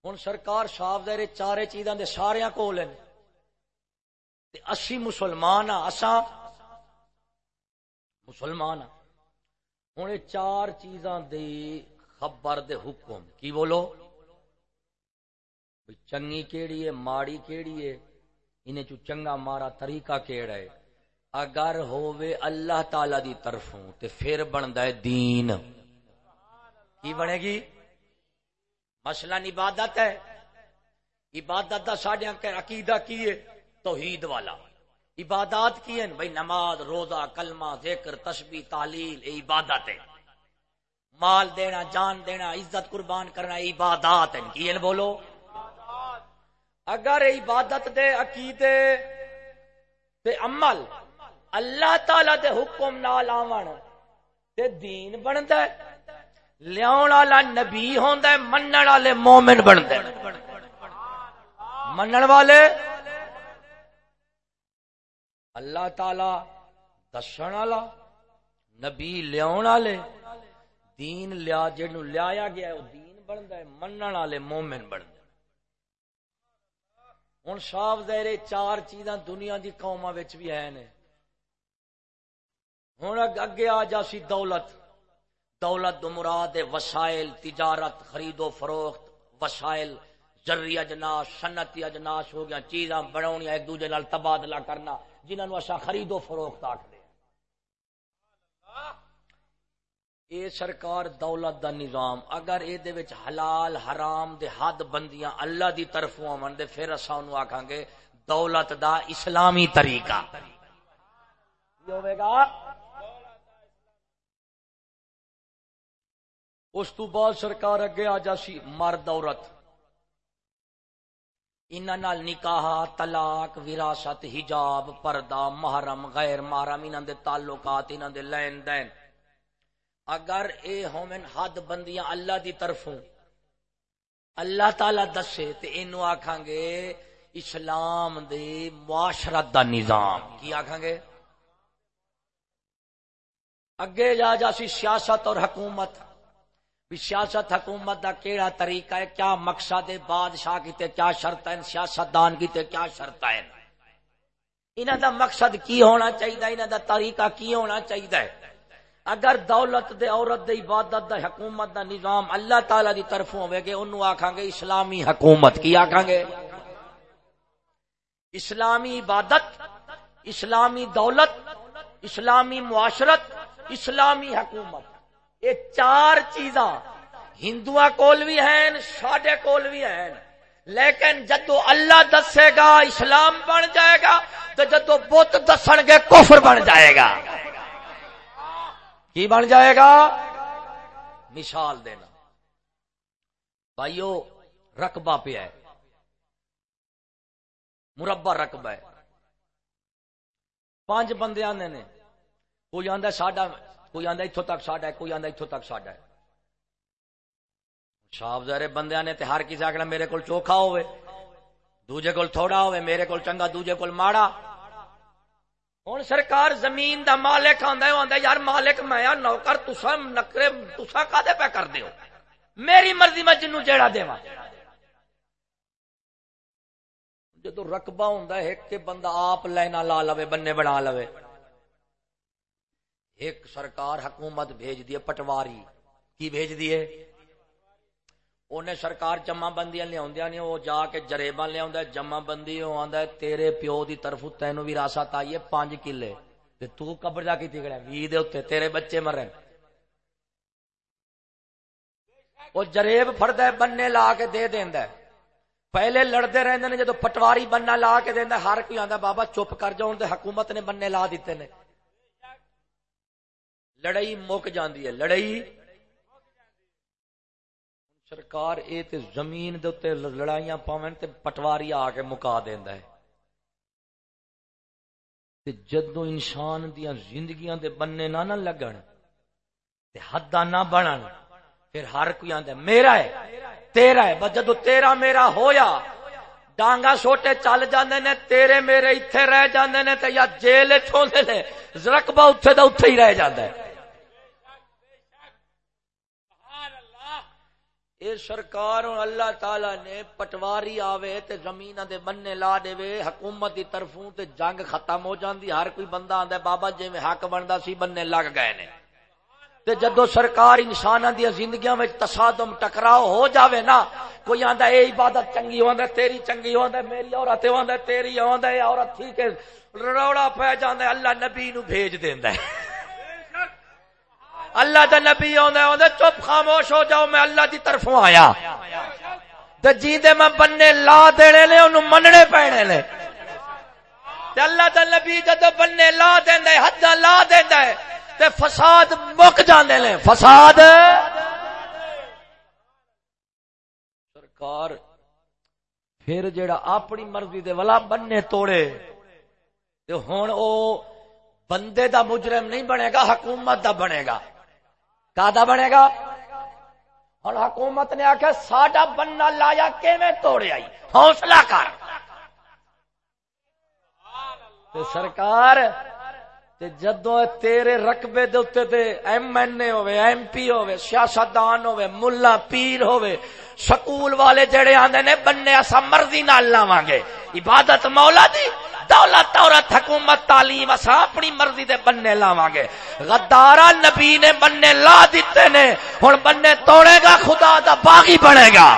ہن سرکار صاحب دے چارے چیزاں دے سارے کول ہیں۔ اسی مسلمان ہاں اساں مسلمان ہاں۔ ہوں چار چیزاں دے خبر دے حکم۔ کی بولو؟ چنگی کیڑی ہے، ماڑی کیڑی ہے، انہیں چو چنگا مارا طریقہ کیڑا ہے؟ اگر ہووے اللہ تعالی دی طرفوں تے پھر بندا ہے دین۔ کی بنے گی؟ مسئلہ عبادت ہے۔ عبادت دا ساڈے ہاں عقیدہ کی ہے؟ توحید والا۔ عبادات کی ہیں؟ بھائی نماز، روزہ، کلمہ، ذکر، تسبیح، تعلیل اے عبادت ہے۔ مال دینا، جان دینا، عزت، قربان کرنا عبادات ہیں۔ کی ہیں بولو؟ اگر عبادت دے، عقیدے تے عمل اللہ تعالی دے حکم نال آون تے دین بندا ہے۔ لیاون والا نبی ہوندا ہے، منن والے مومن بنتے منن والے اللہ تعالی دسن والا، نبی لیا دین لیا جن لیا گیا وہ دین بنتا ہے من والے مومن بنتا ہوں صاف ظاہر چار چیزاں دنیا دی قوما بھی ہے نے۔ ہوں اگے آ جا سی دولت۔ دولت مراد وسائل، تجارت، خرید و فروخت، وسائل۔ جری اجناس سنتی اجناس ہو گیا، چیزاں بنا ایک دوجے نال تبادلہ کرنا جنہوں اصا خرید و فروخت آخر ہاں۔ اے سرکار دولت دا نظام، اگر اے دے وچ حلال، حرام دے حد بندیاں اللہ دی طرف آن دے، پھر اصا ان آخان گے دولت دا اسلامی طریقہ۔ گا؟ اس تو بعد سرکار اگے آ جاسی مرد، عورت۔ انہاں نکاح، طلاق، وراثت، حجاب، پردہ، محرم، غیر محرم، انہاں دے تعلقات، انہاں دے لین دین۔ اگر اے ہومن حد بندیاں اللہ دی طرفوں، اللہ تعالی دسے تے اینو آکھاں گے، اسلام دے معاشرت دا نظام۔ کی آکھاں گے؟ اگے جا جا سی سیاست اور حکومت۔ سیاست حکومت دا کیڑا طریقہ ہے؟ کیا مقصد ہے؟ بادشاہ کی تے کیا شرط ہے؟ سیاست دان کی تے کیا شرط ہے؟ انہاں دا مقصد کی ہونا چاہیے انہاں دا طریقہ کی ہونا چاہیے اگر دولت دے، عورت دے، عبادت دا حکومت دا نظام اللہ تعالی دی طرف ہوے گے، انہوں آکھاں گے اسلامی حکومت کی آکھاں گے؟ اسلامی عبادت، اسلامی دولت، اسلامی معاشرت، اسلامی حکومت۔ یہ چار چیزاں ہندو کول بھی ہیں، ساڈے کول بھی ہیں۔ لیکن جدو اللہ دسے گا، اسلام بن جائے گا، تو جدو بت دسن گے، کفر بن جائے گا۔ کی بن جائے گا؟ مثال دینا۔ بھائیو، رقبہ پہ ہے۔ مربع رقبہ ہے۔ پانچ بندے آنے نے۔ کوئی آدھا ساڈا کوئی آدھا اتوں تک ساڈا ہے، کوئی آدھا اتوں تک ساڈا ہے۔ شاپ دارے بندے نے ہر کسی آخنا میرے کو چوکھا ہوئے دوجے کول تھوڑا ہوئے میرے کو چنگا، دوجے کول ماڑا۔ ہوں سرکار زمین دا مالک آدھا آدھا یار مالک میں نوکر تسا نکرے تسا کدے پہ کر دیو؟ میری مرضی میں جنو جیڑا دے جدو رقبہ ہوں ایک کہ بندہ آپ لینا لا لو بننے بنا لو ایک سرکار حکومت بھیج دیے پٹواری۔ کی بھیج دیے انہیں سرکار جمع بندیاں لیا نہیں، وہ جا کے جریبا لیا جمع بندی وہ آدھا تیرے پیو دی طرف تینو بھی راست آئی ہے پانچ کلے۔ تو قبضہ کی تکڑا وی دے اتنے تیرے بچے مرے وہ جریب فرد بننے لا کے دے دینا پہلے لڑتے رہتے ہیں جدو پٹواری بننا لا کے دینا ہر کوئی آتا بابا چپ کر جاؤ حکومت نے بننے لا دیتے نے۔ لڑائی مک جاندی ہے، لڑائی۔ سرکار اے تے زمین دے تے لڑائیاں پاون تے پٹواری آ کے مکا دیندا ہے۔ تے جدو انسان دیاں زندگیاں دے بننے نہ نہ لگن، تے حداں نہ بنن، پھر ہر کوئی آندا میرا ہے، تیرا ہے۔ بس جدو تیرا میرا ہویا ڈانگا سوٹے چل جاندے نے، تیرے میرے ایتھے رہ جاندے نے، تے یا جیل چھوندے نے زرقبہ اوتھے دا اوتھے ہی رہ جاندا ہے اے سرکار، اللہ تعالی نے پٹواری آوے تے زمین دے بننے لا دے وے حکومت دی طرفوں تے جنگ ختم ہو جاندی، ہر کوئی بندہ آندا ہے، بابا جے میں حق بندا سی بننے لگ گئے نے۔ تے جدو سرکار انساناں دی زندگیاں وچ تصادم ٹکراؤ ہو جاوے نا، کوئی آندا اے عبادت چنگی ہوندا تیری چنگی ہوندا میری عورت ہوندا تیری ہوندا اے عورت ٹھیک ہے، روڑا پے جاندا اللہ نبی نو بھیج دیندا ہے۔ اللہ دا نبی آدھا چپ خاموش ہو جاؤ، میں اللہ دی طرفوں آیا۔ جی میں بننے لا دینے لے، انہوں مننے پینے لے۔ اللہ دا نبی جد بننے لا دینا ہے حد لا دینا ہے تے فساد مک جانے لے۔ فساد۔ سرکار پھر جیڑا اپنی مرضی دے والا بننے توڑے، تے ہون او بندے دا مجرم نہیں بنے گا، حکومت دا بنے گا۔ کا بنے گا؟ ہوں حکومت نے آخیا ساڈا بننا لایا توڑے آئی؟ حوصلہ کر۔ سرکار جدو تیرے رقبے دے ایم این اے ہوے ایم پی ہوے سیاستدان ہوے ملا پیر ہوے سکول والے جڑے آندے نے، بننے اسا مرضی نال لاواں گے عبادت مولا دی، دولت، عورت، حکومت، تعلیم اسا اپنی مرضی دے بننے لاواں گے غدارا نبی نے بننے لا دیتے نے، ہن بننے توڑے گا، خدا دا باغی بنے گا۔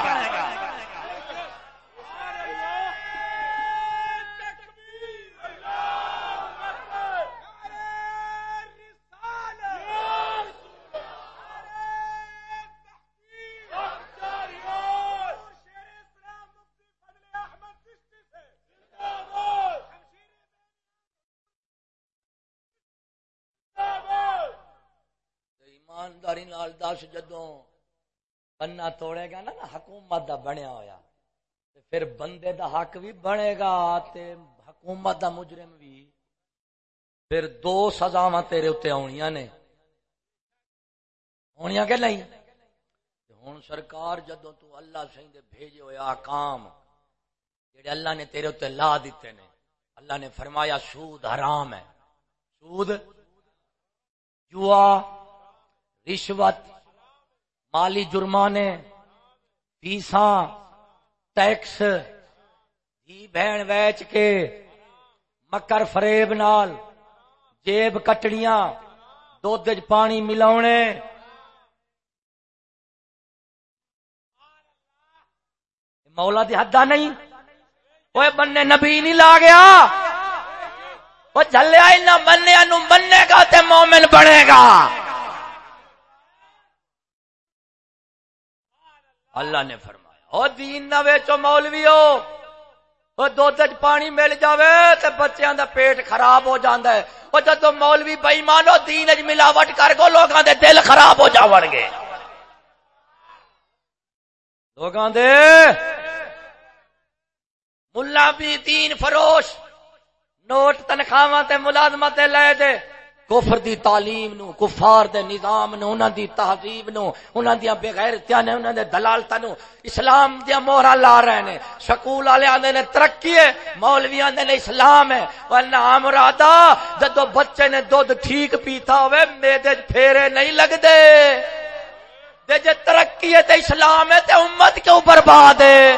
ایمانداری نال دس جدو بننا توڑے گا نا حکومت دا بنیا ہویا۔ تے پھر بندے دا حق بھی بنے گا، تے حکومت دا مجرم بھی۔ پھر دو سزاواں تیرے اتنے آنیا نے۔ آنیا کہ نہیں؟ ہوں سرکار جدو تو اللہ سی دے بھیجے ہوئے آکام، جڑے اللہ نے تیرے اتنے لا دیتے نے۔ اللہ نے فرمایا، سود حرام ہے۔ سود جوا رشوت، مالی جرمانے فیساں ٹیکس جی بہن ویچ کے مکر فریب نال جیب کٹڑیاں، دودھ پانی ملاونے۔ مولا دی حدہ نہیں۔ وہ بننے نبی نہیں لا گیا۔ وہ جلیا نہ بننے نو بننے گا تے مومن بنے گا اللہ نے فرمایا، او دین نہ ویچو مولوی ہو وہ دھد پانی مل جاوے تے بچیاں دا پیٹ خراب ہو جاندا ہے. وہ جدو مولوی بئی مانو دین اج ملاوٹ کر گو لوگاں دے دل خراب ہو جاون گے۔ لوگاں دے ملا بھی دین فروش، نوٹ تنخواہ تے ملازمت لے دے۔ کفر دی تعلیم نو، کفار دے نظام نو، انہاں دی تہذیب نو، انہاں دی بے غیرتیاں نے انہاں دے دلالتاں نو۔ اسلام دی مہرا لا رہے نے۔ سکول والے آندے نے، ترقی ہے۔ مولوی آندے نے، اسلام ہے۔ ورنہ امرادا جدو بچے نے دودھ ٹھیک پیتا ہوئے، میدے پھیرے نہیں لگ دے دے جے ترقی ہے تے اسلام ہے تے امت کیوں برباد ہے؟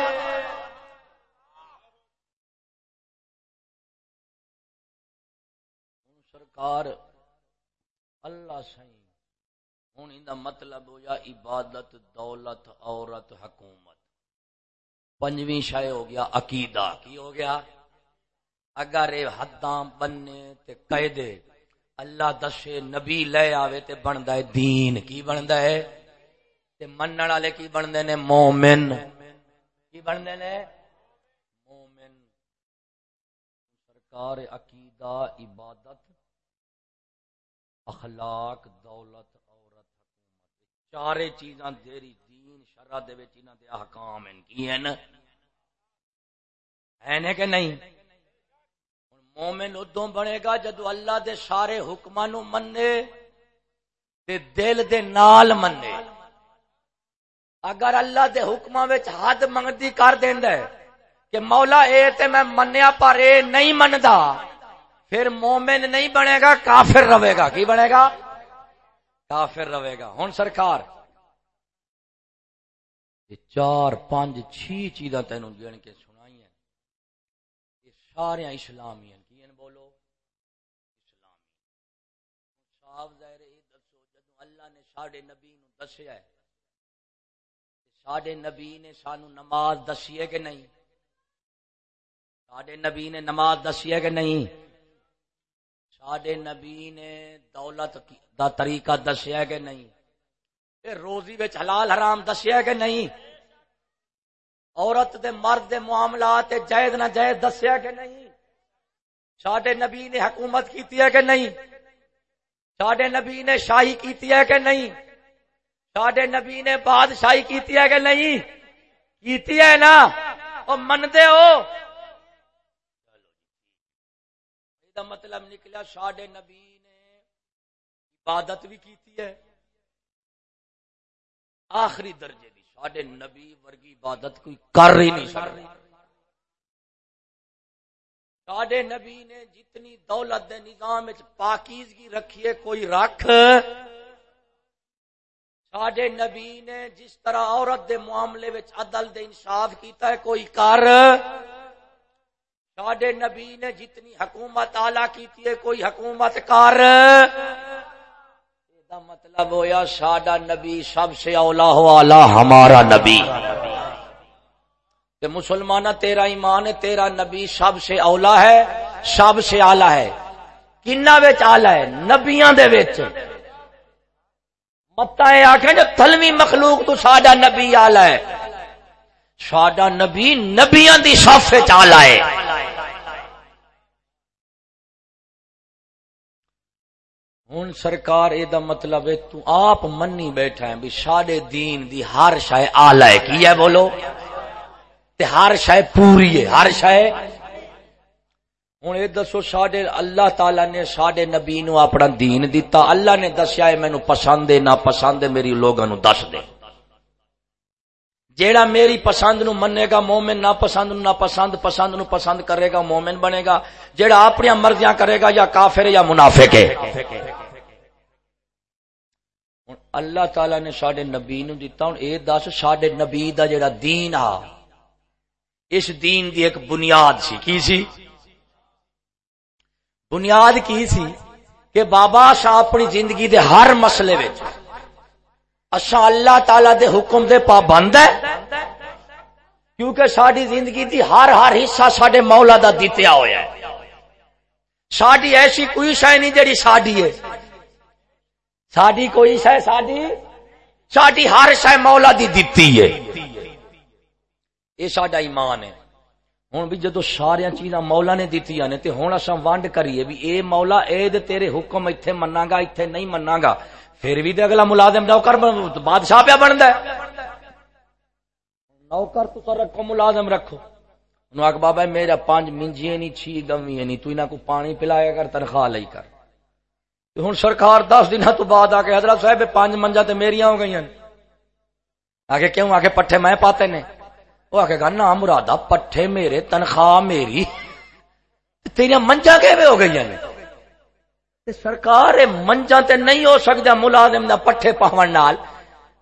سرکار اللہ سی ہوں ان مطلب ہو یا عبادت، دولت، عورت، حکومت۔ پنجویں شے ہو گیا عقیدہ۔ کی ہو گیا؟ اگر یہ حداں بننے تے قیدے اللہ دسے نبی لے آوے تے بندا ہے دین۔ کی بندا ہے؟ تے منن والے کی بندے نے؟ مومن۔ کی بندے نے؟ مومن۔ سرکار عقیدہ، عبادت اخلاق، دولت، عورت، حکومت، چارے چیزاں تیری دین، شرع دے وچ انہاں دے احکام ہیں، کی ہیں ہیں کہ نہیں؟ مومن ادوں بنے گا جدو اللہ دے سارے حکماں نو مننے تے دل دے نال مننے۔ اگر اللہ دے حکماں وچ حد منگدی کر دیندا ہے کہ مولا اے تے میں منیا پر اے نہیں مندا۔ پھر مومن نہیں بنے گا، کافر رہے گا۔ کی بنے گا؟ کافر رہے گا۔ ہوں سرکار چار پانچ چھ چیزاں تینوں گن کے سنائی ہیں۔ یہ سارے اسلامی ہیں۔ کی بولو؟ اسلامی۔ صاف ظاہر یہ دسو جدو اللہ نے ساڈے نبی نو دسیا ہے ساڈے نبی نے سانو نماز دسی ہے کہ نہیں؟ ساڈے نبی نے نماز دسی ہے کہ نہیں؟ سڈے نبی نے دولت دا طریقہ دسیا کہ نہیں؟ روزی بچ حلال حرام دسیا کہ نہیں؟ عورت دے مرد دے معاملات جائز نہ جائز دسیا کہ نہیں؟ سڈے نبی نے حکومت کی کہ نہیں؟ سڈے نبی نے شاہی کی ہے کہ نہیں؟ سڈے نبی نے بادشاہی کی ہے کہ نہیں؟ کیتی ہے نا؟ وہ منتے ہو۔ دا مطلب نکلا ساڈے نبی نے۔ عبادت بھی کیتی ہے۔ آخری درجے دی ساڈے نبی ورگی عبادت کوئی کر ہی نہیں سکتا۔ ساڈے نبی نے جتنی دولت دے نظام پاکیزگی رکھی ہے، کوئی رکھ۔ ساڈے نبی نے جس طرح عورت دے معاملے عدل دے انصاف کیتا ہے، کوئی کر۔ ساڈے نبی نے جتنی حکومت آلہ کی ہے کوئی حکومت کر مطلب ہویا ساڈا نبی سب سے اولا ہو آلہ ہمارا نبی۔ کہ مسلمان تیرا ایمان ہے، تیرا نبی سب سے اولا ہے، سب سے آلہ ہے۔ کنا آلہ ہے؟ نبیاں دے ویچ متا ہے آخر جو تھلوی مخلوق تو ساڈا نبی آلہ ہے۔ ساڈا نبی نبیاں دی صف آلہ ہے۔ ہوں سرکار یہ مطلب ہے تو آپ منی بیٹھا ہے بھی ساڈے دین دی ہر شاید آلہ ہے۔ کی ہے بولو؟ تے ہر شے پوری ہے، ہر شے۔ ہوں یہ دسو سڈے اللہ تعالی نے سڈے نبی نو اپنا دین دیتا اللہ نے دسیا ہے مینو پسند ہے نہ پسند ہے، میری لوگوں نو دس دے۔ جیڑا میری پسند نو منے گا، مومن نہ پسند نہ پسند پسند نو پسند کرے گا، مومن بنے گا۔ جیڑا اپنی مرضیاں کرے گا، یا کافر یا منافق ہے۔ اللہ تعالی نے سڈے نبی نو ہوں اے دس سڈے نبی دا جیڑا دین آ، اس دین دی ایک بنیاد سی۔ کی سی؟ بنیاد کی سی کہ بابا شاہ اپنی زندگی دے ہر مسئلے اچھا اللہ تعالی دے حکم دے پابند ہے کیونکہ ساری زندگی دی ہر ہر حصہ سڈے مولا دا دتیا ہوا ہے۔ ساری ایسی کوئی شہ نہیں جڑی ساری ہے۔ ساری کوئی شہ ساری ساری ہر شہ مولا دی دتی ہے۔ یہ سڈا ایمان ہے۔ ہوں بھی جدو سارا چیزاں مولا نے دیتی نے تو ہوں اصا ونڈ کریے بھی اے مولا اے دے تیرے حکم اتنے منا گا اتنے نہیں منا گا۔ پھر بھی تو اگلا ملازم نوکر بادشاہ پیا بنتا نوکر تو رکھو، ملازم رکھو۔ آگ بابا، میرا پانچ منجیے نہیں، چھی گمی نہیں، تو انہوں کو پانی پلایا کر، تنخواہ لئی کر۔ ہوں سرکار دس دن تو بعد آ کے حضرت صاحب پانچ منجا تو میری ہو گئی آگے کیوں آ کے پٹھے میں پاتے نے وہ آخے گا نا مرادا پٹھے میرے تنخواہ میری تیریا منجا کہ ہو گئی سرکار منجا تے نہیں ہو سکتا ملازم دا پٹھے پاون نال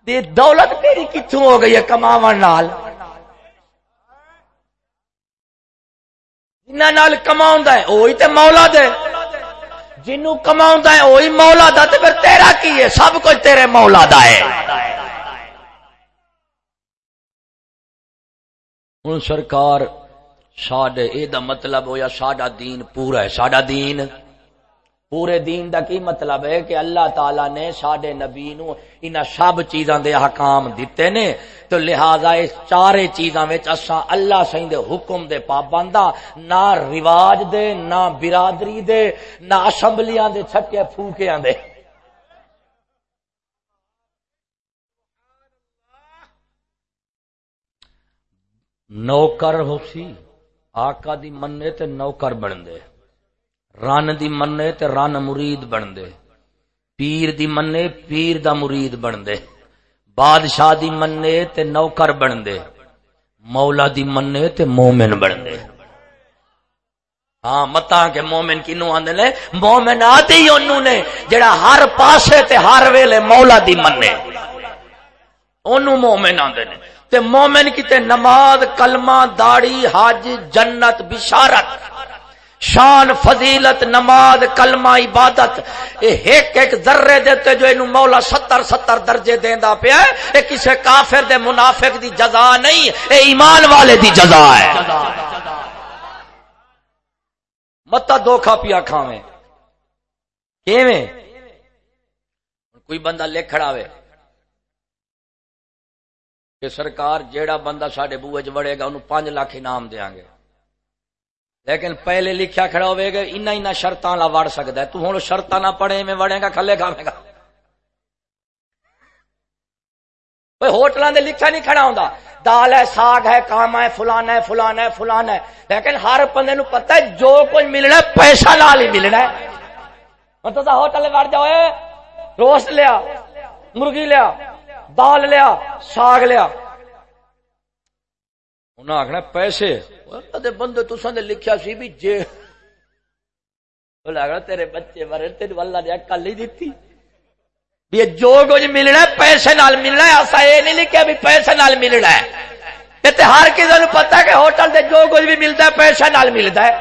دے دولت میری کتوں ہو گئی ہے کماون نال جنہ نال کماؤں ہے وہی تے مولا دے جنوں کما ہے وہی مولا دا، تے پھر تیرا کی ہے؟ سب کچھ تیرے مولا دا ہے۔ ہوں سرکار، ساڈے اے دا مطلب ہویا ساڈا دین پورا ہے۔ ساڈا دین پورے دین دا کی مطلب ہے کہ اللہ تعالی نے ساڈے نبی نو سب چیزاں دے حکام دتے نے، تو لہذا اس چارے چیزاں وچ اساں اللہ سائیں دے حکم دے پابندا نہ رواج دے، نہ برادری دے، نہ اسمبلیاں دے چھٹے پھوکیاں دے۔ نوکر ہو سی آقا دی مننے تے نوکر بن دے رن دی مننے تے رن مرید بن دے پیر دی مننے پیر دا مرید بن دے بادشاہ دی مننے تے نوکر بن دے مولا دی مننے تے مومن بن دے ہاں متا کے مومن کنو آدھے نے؟ مومن آتے ہی انہوں نے، جڑا ہر پاسے تے ہر ویلے مولا دی مننے۔ انہوں مومن آدھے نے۔ تے مومن کی تے نماز، کلمہ داڑی حج، جنت، بشارت۔ شان، فضیلت، نماز، کلمہ، عبادت ایک ایک ذرے دیتے جو انہوں مولا ستر ستر درجے دیندا پیا ہے، اے کسے کافر دے منافق دی جزا نہیں، اے ایمان والے دی جزا ہے۔ متا دھوکھا پیا کھاویں۔ کیویں؟ کوئی بندہ لکھ کھڑا ہوئے کہ سرکار جیڑا بندہ سڈے بوے چ وڑے گا انہوں پانچ لاکھ انعام دیا گے لیکن پہلے لکھیا کھڑا ہوئے گا انہ انہ شرطاں لا وڑ سکتا ہے۔ تو ہوں شرط نہ پڑے میں وڑے گا، کھلے کھاوے گا۔ ہوٹلوں دے لکھا نہیں کھڑا ہوں دال ہے، ساگ ہے، کام ہے فلان ہے فلان ہے فلان ہے۔ لیکن ہر بندے نو پتہ ہے، جو کچھ ملنا ہے، پیسہ نال ہی ملنا ہے۔ مطلب ہوٹل وڑ جاؤ روسٹ لیا، مرغی لیا، دال لیا، ساگ لیا۔ انہیں آخنا پیسے۔ کدے بندے تسا نے لکھیا سی بھی جے۔ لگنا تیرے بچے مرے تیرے والا نے کل ہی دیتی بھی جو کچھ ملنا ہے، پیسے نال ملنا ہے۔ ایسا یہ نہیں لکھا بھی پیسے نال ملنا ہے۔ تے ہر کسی نے پتا کہ ہوٹل سے جو کچھ بھی ملتا ہے، پیسے نال ملتا ہے۔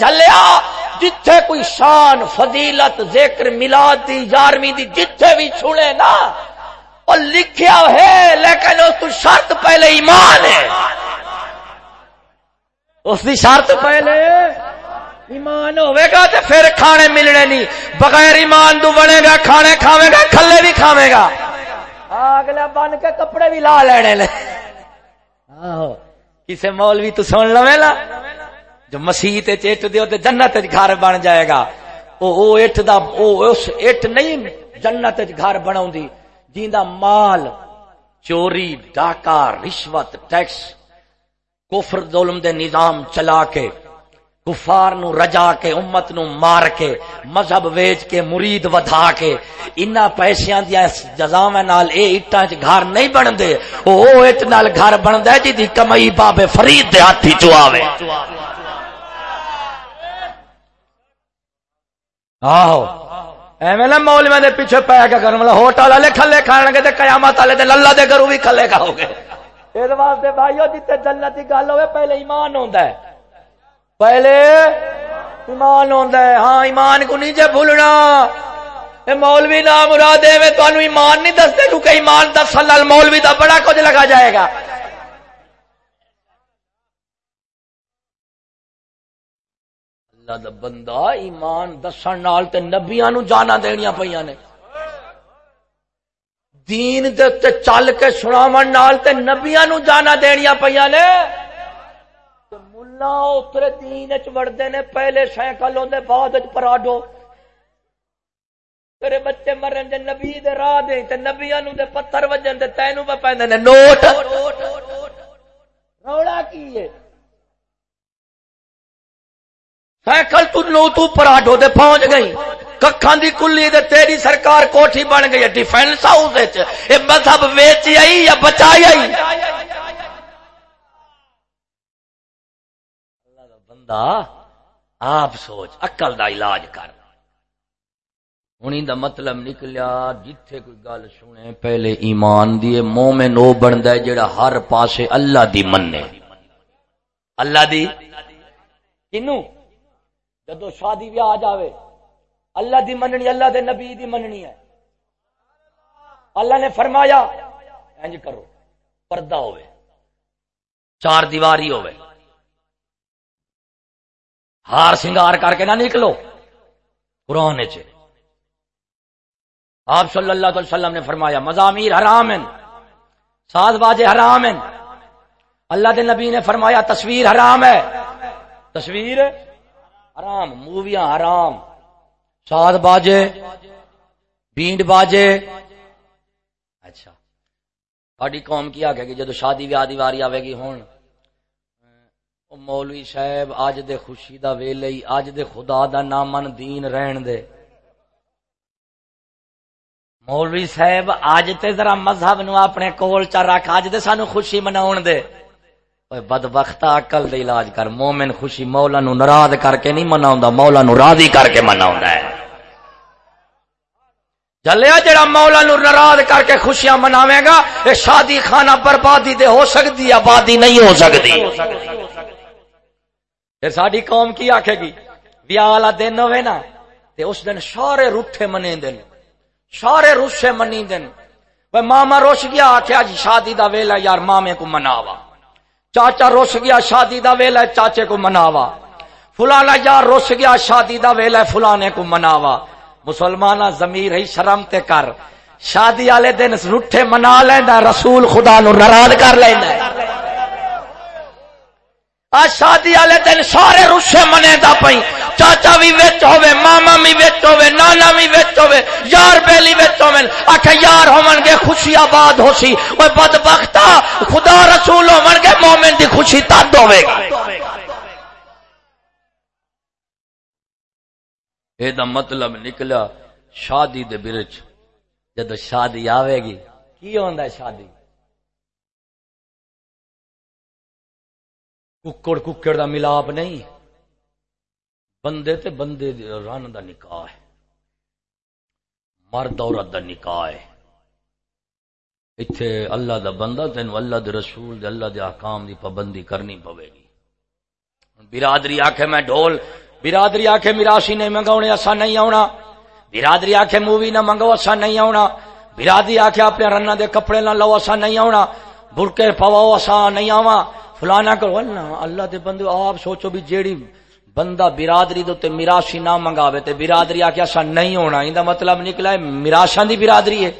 جلیا جتھے کوئی شان، فضیلت، ذکر ملاد دی یارویں دی جتھے بھی چھوڑے نا اور لکھیا ہے، لیکن اس تو شرط پہلے ایمان ہے۔ اس کی شرط پہلے ایمان ہوئے گا تو پھر کھانے ملنے نہیں۔ بغیر ایمان تو بنے گا، کھانے کھاوے گا، کھلے بھی کھاوے گا۔ اگلا بن کے کپڑے بھی لا لینے لے۔ کسے مولوی تو سن لو لا۔ جو مسیح چٹ دیو تے جنت گھر بن جائے گا۔ او اٹھ دا، او اس اٹھ نہیں، جنت گھر بناؤں جیندا مال، چوری، ڈاکہ، رشوت، ٹیکس کفر ظلم دے نظام چلا کے، کفار نو رجا کے، امت نو مار کے، مذہب ویچ کے، مرید ودھا کے، انہاں پیسیاں دیا جزاویں نال اے اٹاں وچ گھر نہیں بندے او اٹ نال گھر بندا ہے جی دی کمائی بابے فرید دے ہاتھی چ آوے۔ آہو۔ ایویں نہ مولوی دے پیچھے پے کے کرن والا مطلب ہوٹل والے کھلے کھان گے تے قیامت والے تے اللہ دے گھروں بھی کھلے کھاؤ گے۔ اس واسطے بھائیو جتے جنت دی گل ہوے پہلے ایمان ہوندا ہے۔ پہلے ایمان ہوندا ہے۔ ہاں ایمان کو نہیں جے بھولنا۔ اے مولوی نہ مراد ہے تو ایمان نہیں دستے کیونکہ ایمان دس لال مولوی دا بڑا کچھ لگا جائے گا۔ اللہ دا بندہ ایمان دسن نال تے نبیاں نو جانا دینیاں پیاں نے۔ دین دے تے چل کے سناون نال تے نبیاں نو جانا دینیاں پیاں نے۔ ملا اترے دین چ وڑتے نے پہلے سائیکل ہوتے بعد وچ پراڈو۔ تیرے بچے مرن دے نبی دے راہ دے تے نبیاں نو دے پتھر وجن دے تینوں پہ پیندے نے نوٹ۔ روڑا کی ہے؟ سائیکل تو نو تو پراڈو دے پہنچ گئی۔ ککھاں دی کلی دے تیری سرکار کوٹھی بن گئی ڈیفینس ہاؤس وچ۔ اے مذہب ویچ آئی یا بچائی آئی؟ بندہ آپ سوچ اکل دا علاج کر۔ ہوں دا مطلب نکلیا جتھے کوئی گل سنے، پہلے ایمان دیے مومن او بنتا ہے جڑا ہر پاسے اللہ دی مننے۔ اللہ دی؟ کنو؟ جدو شادی بھی آ جاوے۔ اللہ دی مننی، اللہ دے نبی دی مننی ہے۔ اللہ نے فرمایا، انج کرو، پردہ ہوئے۔ چار دیواری ہوئے۔ ہار سنگار کر کے نہ نکلو۔ قرآن آپ صلی اللہ علیہ وسلم نے فرمایا مزامیر حرام ساز باجے حرام ہیں۔ اللہ کے نبی نے فرمایا، تصویر حرام ہے۔ تصویر حرام، موویاں حرام۔ ساز باجے، بینڈ باجے۔ اچھا۔ ساری قوم کی آ گیا جدو شادی ویاہ دی واری آئے گی ہوں مولوی صاحب اج دے خوشی دا ویلے اج دے خدا دا نامن دین رہن دے۔ مولوی صاحب اج تے ذرا مذہب نو اپنے کول چا رکھ اج دے سانو خوشی مناون دے۔ اوے بدبختا عقل دے علاج کر مومن خوشی مولا نو ناراض کر کے نہیں مناوندا مولا نو راضی کر کے مناوندا ہے جلیا جڑا مولا نو ناراض کر کے خوشیاں مناوے گا اے شادی خانہ بربادی دے ہو سکتی آبادی نہیں ہو سکتی پھر ساری قوم کی آخے گی ویا والا دن ہوئے نا تے اس دن سارے روٹے منے دن سارے روسے منی دن ماما روش گیا آخیا جی شادی دا ویلا یار مامے کو مناوا چاچا روس گیا شادی دا ویلا چاچے کو مناوا فلانا یار روس گیا شادی دا ویلا فلانے کو مناوا مسلمان زمیر ہی شرم تے کر شادی والے دن روٹے منا لینا رسول خدا نو ناراض کر لینا شادی والے دن سارے روسے منے دا پئی چاچا بھی وچ ہوے ماما بھی وچ ہوے نانا بھی وچ ہوے یار بیلی وچ ہوے آکھ یار ہون گے خوشی آباد ہو ہوسی اوے بدبختا خدا رسول ہون گے مومن دی خوشی تد ہوے گی اے دا مطلب نکلا شادی دے برچ جد شادی آوے گی کی ہوندا ہے شادی ککڑ ککڑ دا ملاپ نہیں بندے تے بندے رن دا نکاح ہے۔ مرد عورت دا نکاح ہے۔ اتھے اللہ دا بندہ تین اللہ دے رسول دے اللہ دے احکام دی پابندی کرنی پوے گی۔ برادری آکھے میں ڈھول، برادری آکھے میراسی نہیں منگاؤنے ایسا نہیں آنا برادری آکھے مووی نہ منگو ایسا نہیں آنا برادری آکھے اپنے رن دے کپڑے نہ لو ایسا نہیں آنا برکے پواؤ ایسا نہیں آوا فلانا کرو اللہ دے بندے، آپ سوچو بھی جیڑی بندہ برادری دے میراشی نہ منگاوے تے برادری آ کے نہیں ہونا ان مطلب نکلا ہے میراشاں دی برادری ہے۔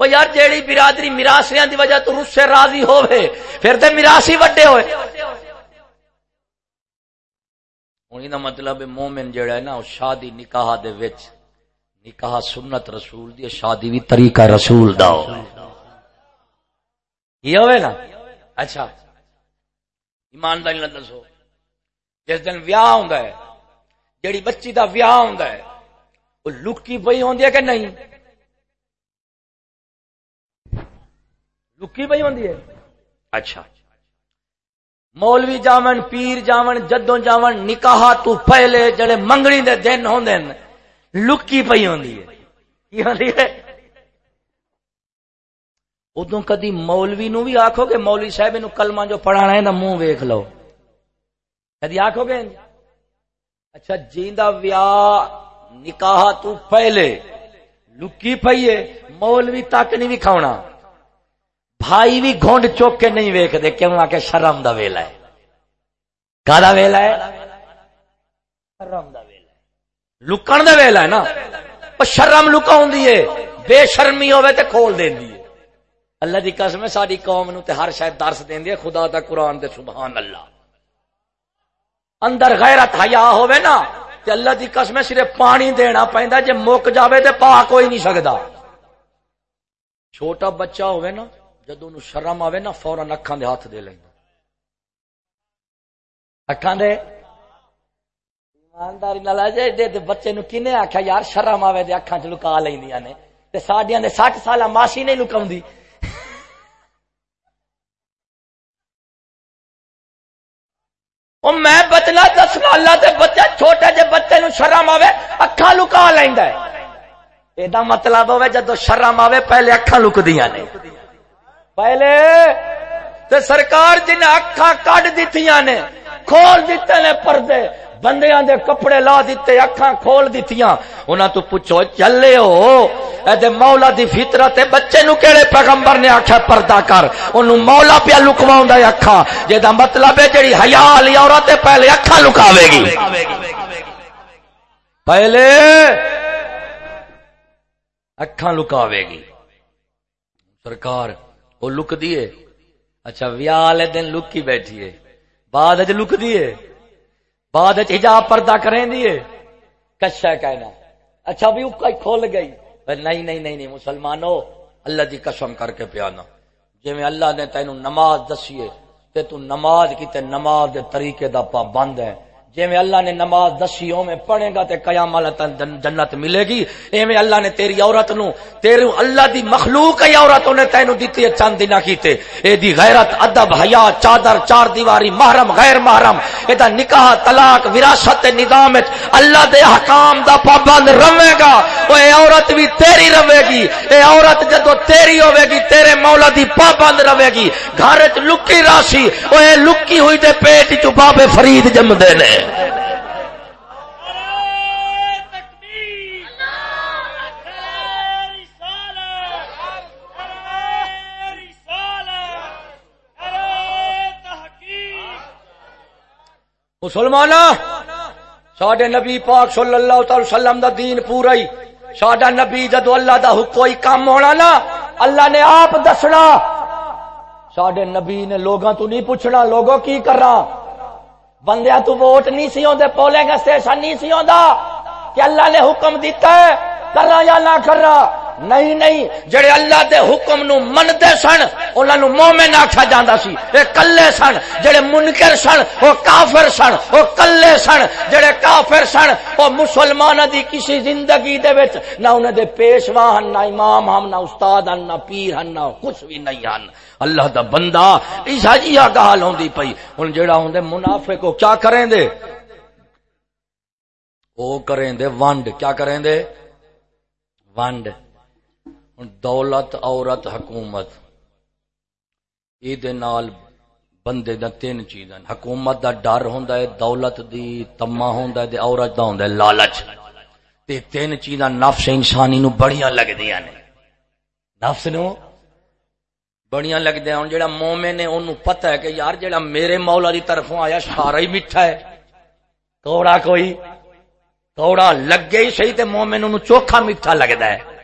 وہ یار جیڑی برادری میراسیاں دی وجہ تو رس سے راضی ہوئے پھر تے میراسی وڈے ہوئے۔ ہوں دا مطلب مومن جڑا ہے نا شادی نکاح دے وچ، نکاح سنت رسول دی، شادی بھی طریقہ رسول دا ہو یہ ہوئے نا؟ اچھا۔ ایمانداری نہ دسو۔ جس دن ویاہ ہوں جیڑی بچی دا ویاہ ہوں وہ لکی پی ہوں کہ نہیں؟ لکی پی ہوں اچھا۔ مولوی جاون، پیر جاون، جدوں جاون، نکاح تو پہلے جڑے منگنی دے دن ہوں لکی پی ہوں ادو کدی مولوی نو بھی آخو گے، مولوی صاحب نو کلمہ جو پڑھانا ہے نا، منہ ویخ لو۔ کدی آخو گے؟ اچھا جیندا ویا نکاح تو پہلے لکی پئیے مولوی تک نہیں بھی کھاؤنا بھائی بھی گونڈ چوک کے نہیں ویک دے کیوں آ کے شرم دا ویلا ہے؟ کا ویلا ہے؟ شرم دا ویلا ہے۔ لکن دا ویلا ہے نا۔ شرم لکا ہوں بے شرمی ہوئے تے کھول دین دی اللہ دی قسم ہے، ساری قوم نو تے ہر شاید درس دین دی خدا دا قرآن دے، سبحان اللہ۔ اندر غیرت حیا ہوئے نا، تے اللہ دی قسم ہے، صرف پانی دینا پہندا جے مک جاوے تے پا کوئی نہیں سکدا۔ چھوٹا بچہ ہوئے نا جدو نو شرم آوے نا، فوراً اکھاں دے ہاتھ دے لینا اکھاں دے؟ ایمانداری نال اجے دے بچے نو کنے آکھیا، یار، شرم آوے تے اکھاں چ لکا لیندیاں نے۔ تے ساڈیاں دے 60 سالہ ماسی نہیں لکاوندی او میں بچنا دسنا اللہ بچے چھوٹے جے بچے نو شرم آوے اکھاں لکا لیندا ہے اے مطلب ہوے جدو شرم آوے پہلے اکھاں لکدیاں نے پہلے تے سرکار جن اکھا کڈ دتیاں نے کھول دیتے نے پردے بندیاں دے کپڑے لا دیتے، اکھاں کھول دتیاں انہاں تو پوچھو، چلے ہو؟ اے دے مولا دی فطرت بچے نو کیڑے پیغمبر نے آکھیا پردہ کر؟ اونوں مولا پیا لکواوندا ہے اکھا جے دا مطلب ہے جڑی حیا والی عورت پہلے اکھا لکاوے گی۔ پہلے اکھاں لکاوے گی۔ سرکار وہ لک دیے اچھا ویا والے دن لکی بیٹھیے۔ بعد اج لک دیے بعد حجاب پردہ کریں دیے کشا کہنا اچھا بھی اکا کھول گئی۔ نہیں نہیں نہیں نہیں، مسلمانوں، اللہ دی قسم کر کے پیانا۔ جی میں اللہ نے تینوں نماز دسیے تے تو نماز کی تے نماز دے طریقے دا پابند ہے۔ جی اللہ نے نماز دسی میں پڑھے گا تے قیام جنت ملے گی۔ ایویں اللہ نے تیری عورت نو تیرے اللہ دی مخلوق ہے عورت نے تینو دتی ہے چند دن کیتے۔ اے دی غیرت، ادب، حیا، چادر، چار دیواری، محرم، غیر محرم۔ اے دا نکاح، طلاق، وراثت نظام وچ اللہ دے احکام دا پابند رہے گا۔ او اے عورت بھی تیری رہے گی۔ اے عورت جدو تیری ہوے گی، تیرے مولا دی پابند رہے گی۔ گھر وچ لکی راشی او اے لکی ہوئی دے پیٹ چ بابے فرید جم دے نے۔ مسلمان سڈے نبی پاک صلی اللہ تعالی وسلم دا دین پورا ہی سڈا نبی جدو اللہ دا کوئی کام ہونا نا، اللہ نے آپ دسنا۔ سڈے نبی نے لوگوں تو نہیں پوچھنا، لوگوں کی کرنا۔ بندیا تو ووٹ نہیں سی آدھے پولنگ اسٹیشن نہیں سی آ کہ اللہ نے حکم دیتا ہے، کرنا یا نہ کرنا۔ نہیں نہیں، جڑے اللہ دے حکم نو مندے سن، انہاں نو مومن آکھا جاندا سی، اے کلے سن، جڑے منکر سن، او کافر سن، او کلے سن، جڑے کافر سن، او مسلماناں دی کسی زندگی دے وچ نہ انہاں دے پیشوا ہن، نہ امام ہن، نہ استاد ہن، نہ پیر ہن، نہ کچھ بھی نہیں ہن۔ اللہ دا بندہ عیسیٰ جی گال ہوندی پئی۔ ہن جڑا ہوندے منافق کو کیا کریں دے؟ او کریں دے، ونڈ۔ کیا کریں دے؟ وانڈ دولت عورت حکومت یہ بندے دا تین چیزاں حکومت دا ڈر ہوندا ہے دولت دی تما ہوندا ہے تے عورت دا ہوندا ہے لالچ تے تین چیزاں نفس انسانی نو بڑیاں لگدیاں نے نفس نو بڑیاں لگدیاں ہن جڑا مومن ہے اونوں پتہ ہے کہ یار جڑا میرے مولا دی طرفوں آیا سارا ہی میٹھا ہے کوڑا کوئی کوڑا لگے ہی صحیح تے مومن اونوں چوکھا میٹھا لگدا ہے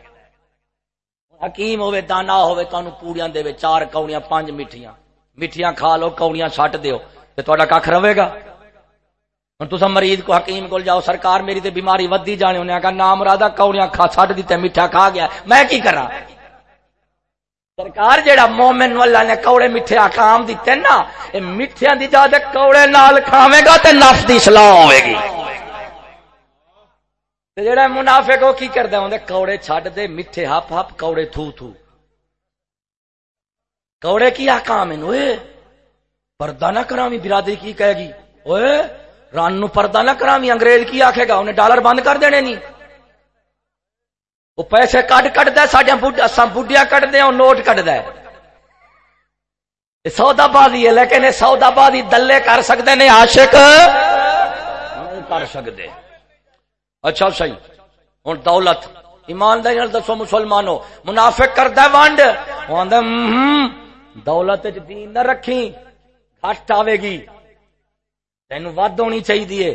حکیم ہوے دانا ہوے تانوں پوڑیاں دے چار کوڑیاں پانچ میٹھیاں میٹھیاں کھا لو کوڑیاں چھٹ دیو۔ تے تہاڈا ککھ رہے گا۔ ہن تساں مریض کو حکیم کول جاؤ، سرکار میری تے بیماری ودی جانے انہاں کہا نام رادا کوڑیاں کھا چھٹ دتے میٹھا کھا گیا۔ میں کی کراں؟ سرکار جیڑا مومن والا نے کوڑے میٹھے آکام دیتے نا، اے میٹھیاں دی جادے کوڑے نال کھاوے گا تے نفس دی اصلاح ہوے گی۔ تے جیڑا منافق ہو کی کردا ہوندے کوڑے چھڈ دے، میٹھے ہپ ہپ، کوڑے تھو تھو۔ کوڑے کی آکام ہیں؟ اوئے، پردہ نہ کراویں، برادری کی کہے گی؟ اوئے، ران نو پردہ نہ کراویں، انگریز کی آکھے گا؟ انہیں ڈالر بند کر دینے نہیں وہ پیسے کٹ کٹ دے سڈیا بڈیا کٹ دے نوٹ کٹ دے۔ سودا بازی ہے، لیکن سودا بازی دلے کر سکتے نے آشک کر سکتے اچھا صحیح ہوں دولت۔ ایمانداری دسو مسلمانوں منافق کرتا ونڈ دولت دین نہ رکھی گھٹ آئے گی۔ تین ود ہونی چاہیے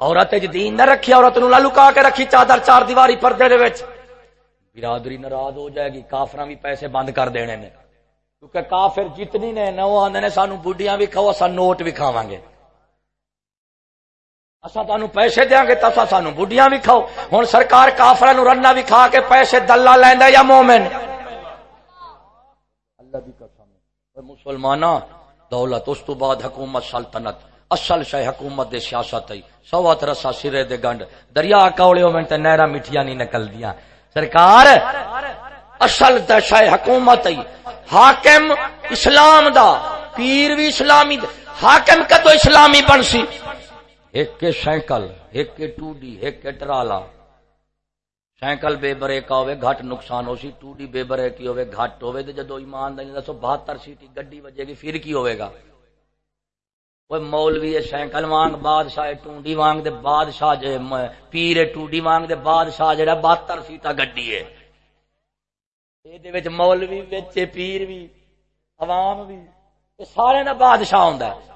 عورت دین نہ رکھی، عورت نو لکا کے رکھی، چادر چار دیواری پردے دے برادری ناراض ہو جائے گی کافر بھی پیسے بند کر دینے نے۔ کیونکہ کافر جتنی نے، نہ وہ آدھے سانو بڈیاں بھی کھاؤ اصا نوٹ بھی کھاوا گے۔ اصا تہن پیسے دیا گے تو سانو بڈیاں بھی کھاؤ۔ ہوں سرکار کافر رنا بھی کھا کے پیسے دلہ لینا یا مومن؟ اللہ بھی قسم مسلمان دولت، اس تو بعد حکومت سلطنت۔ اصل شہ حکومت دے سیاست سوت رسا سرے دے گنڈ۔ دریا کوڑے ہوئے تے نہرا میٹھیاں نہیں نکل دیا سرکار، اصل دشا حکومت حاکم اسلام دا، پیر بھی اسلامی دا۔ حاکم کا تو اسلامی بن سی؟ ایک کے سائیکل ایک کے ٹوڈی، ایک کے ٹرالا۔ سائیکل بے بریک ہوے گھٹ نقصان ہو سی ٹوڈی بے بریک ہوے گھٹ ہوے تے جدو ایمان دسو 72 سیٹی گڈی وجے گی، پھر کی ہوے گا؟ مولوی سائیکل وانگ، بادشاہ ٹونڈی وانگ دے بادشاہ جے پیر ٹونڈی وانگ دے بادشاہ جڑا بہتر سیٹا گڈی ہے مولوی پیر بھی عوام بھی سارے دا بادشاہ ہوندا ہے۔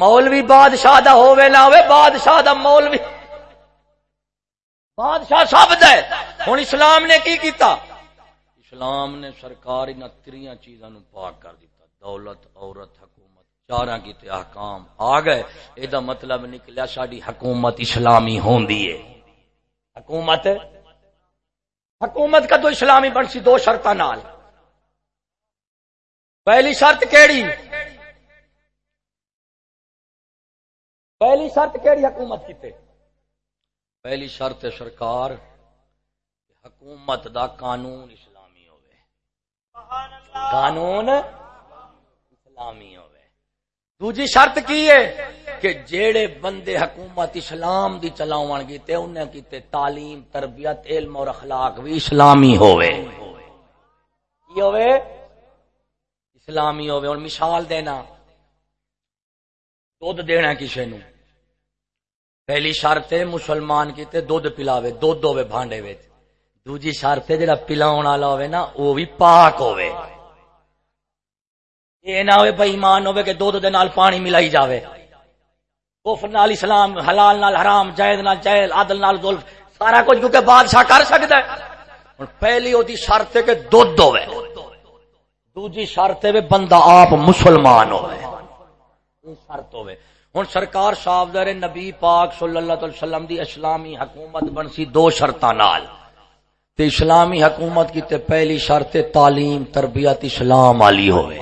مولوی بادشاہ دا ہووے نہ ہووے، بادشاہ دا مولوی۔ بادشاہ سب دے ہن اسلام نے کی کیتا؟ اسلام نے سرکار ان تریاں چیزاں پاک کر دیتا دولت، عورت، حکومت چارا کیتے احکام آ گئے۔ یہ مطلب نکلیا ساری حکومت اسلامی ہوندی ہے حکومت؟ حکومت کا تو اسلامی بن سی دو شرط نال۔ پہلی شرط کیڑی؟ پہلی شرط کیڑی حکومت کیتے پہلی شرط سرکار حکومت دا قانون اسلامی ہوئے۔ قانون اسلامی ہوئے۔ دوجی شرط کی ہے کہ جیڑے بندے حکومت اسلام دی چلاون گی تے انہیں کیتے تعلیم، تربیت، علم اور اخلاق بھی اسلامی ہوئے۔ کی ہوئے؟ اسلامی ہوئے۔ اور مثال دینا، دودھ دینا کسی نو پہلی شرط ہے مسلمان کیتے دودھ پلاوے، دودھ ہوئے بھانڈے وچ۔ دوجی شرط ہے جڑا پلاون والا ہوئے نا وہ بھی پاک ہوئے یہ نہ ہوئے بھائی ایمان ہوئے کہ دودھ دے نال پانی ملائی جاوے۔ کفر نال اسلام، حلال نال حرام، جائز نال جائز عادل نال ظلم، سارا کچھ کیونکہ بادشاہ کر سکتا ہے۔ ہن پہلی ہوتی شرط ہے کہ دودھ ہوئے دوجی شرط ہے بندہ آپ مسلمان ہوے ہوئے شرط ہوئے ہوں سرکار صاحب در نبی پاک صلی اللہ علیہ وسلم دی اسلامی حکومت بن سی دو شرطاں نال۔ تے اسلامی حکومت کی تے پہلی شرط تعلیم، تربیت، اسلام والی ہوئے۔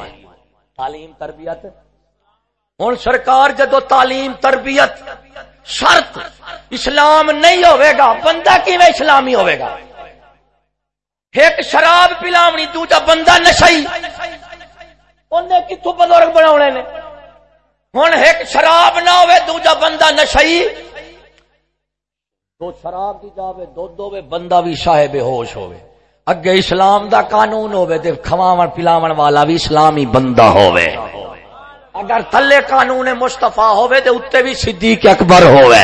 تعلیم، تربیت؟ ہوں سرکار جدو تعلیم، تربیت شرط اسلام نہیں ہوئے گا، بندہ کی اسلامی ہوئے گا؟ ایک شراب پلاونی، دوجا بندہ نشائی۔ انہیں کتوں بزرگ بنا نے؟ ہوں ایک شراب نہ ہوئے دوجا بندہ نشائی دو شراب کی جاوے دو دو بندہ بھی شاہ بے ہوش ہوئے اگے اسلام دا قانون ہوے تے کھواون پلاون والا بھی اسلامی بندہ ہوے۔ اگر تھلے قانون مصطفی ہوے تے اوتے بھی صدیق اکبر ہوے۔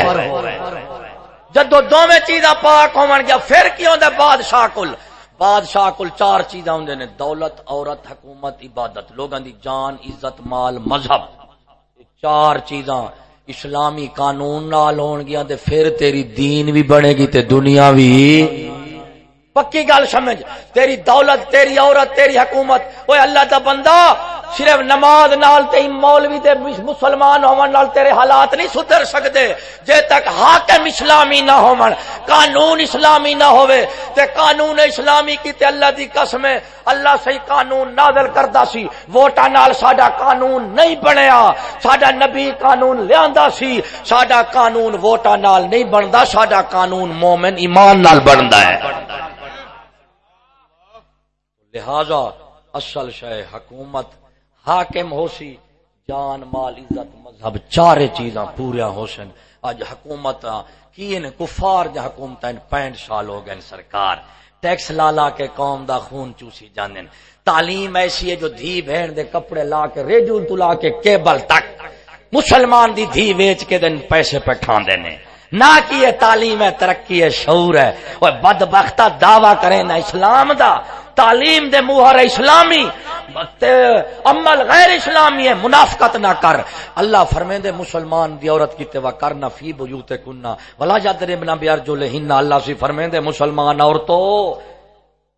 جدو دوویں چیزاں پاک ہون گیا، پھر کی ہوندا بادشاہ کل۔ بادشاہ کل چار چیزاں ہوندے نے، دولت، عورت، حکومت، عبادت۔ لوگاں دی جان، عزت، مال، مذہب۔ چار چیزاں اسلامی قانون نال ہون گیا تے پھر تیری دین بھی بنے گی تے دنیا بھی پکی گل سمجھ۔ تیری دولت، تیری عورت، تیری حکومت۔ وہ اللہ دا بندہ صرف نماز نال تے مولوی تے مسلمان ہون نال تیرے حالات نہیں سدھر سکتے جے تک حاکم اسلامی نہ ہون قانون اسلامی نہ ہوئے تے قانون اسلامی کی تے اللہ دی قسم ہے، اللہ صحیح قانون نازل کردا سی۔ ووٹاں نال ساڈا قانون نہیں بنیا، ساڈا نبی قانون لیاندا سی۔ ساڈا قانون ووٹاں نال نہیں بندا، ساڈا قانون مومن ایمان نال بندا ہے۔ لہذا اصل شہ حکومت حاکم ہو سی، جان، مال، عزت، مذہب، چارے چیزاں پوریا ہو سن۔ اج حکومت کی کفار جا حکومت پینٹ سال ہو گئے سرکار۔ ٹیکس لا لا کے قوم دا خون چوسی جانے تعلیم ایسی ہے جو دھی بہن دے کپڑے لا کے، ریڈیو تو لا کے کیبل تک۔ مسلمان دی دھی ویچ کے دن پیسے پہ کھان دینے نہ کی یہ تعلیم ہے، ترقی ہے، شعور ہے۔ وہ بد بختہ دعوی کریں، نہ اسلام دا۔ تعلیم دے موہر اسلامی عمل غیر اسلامی ہے، منافقت نہ کر۔ اللہ فرمے دے مسلمان دی عورت کی توا کرنا، فی بیوت کننا ولا جادر ابن بیار جو لہن۔ اللہ سی فرمے دے مسلمان عورتوں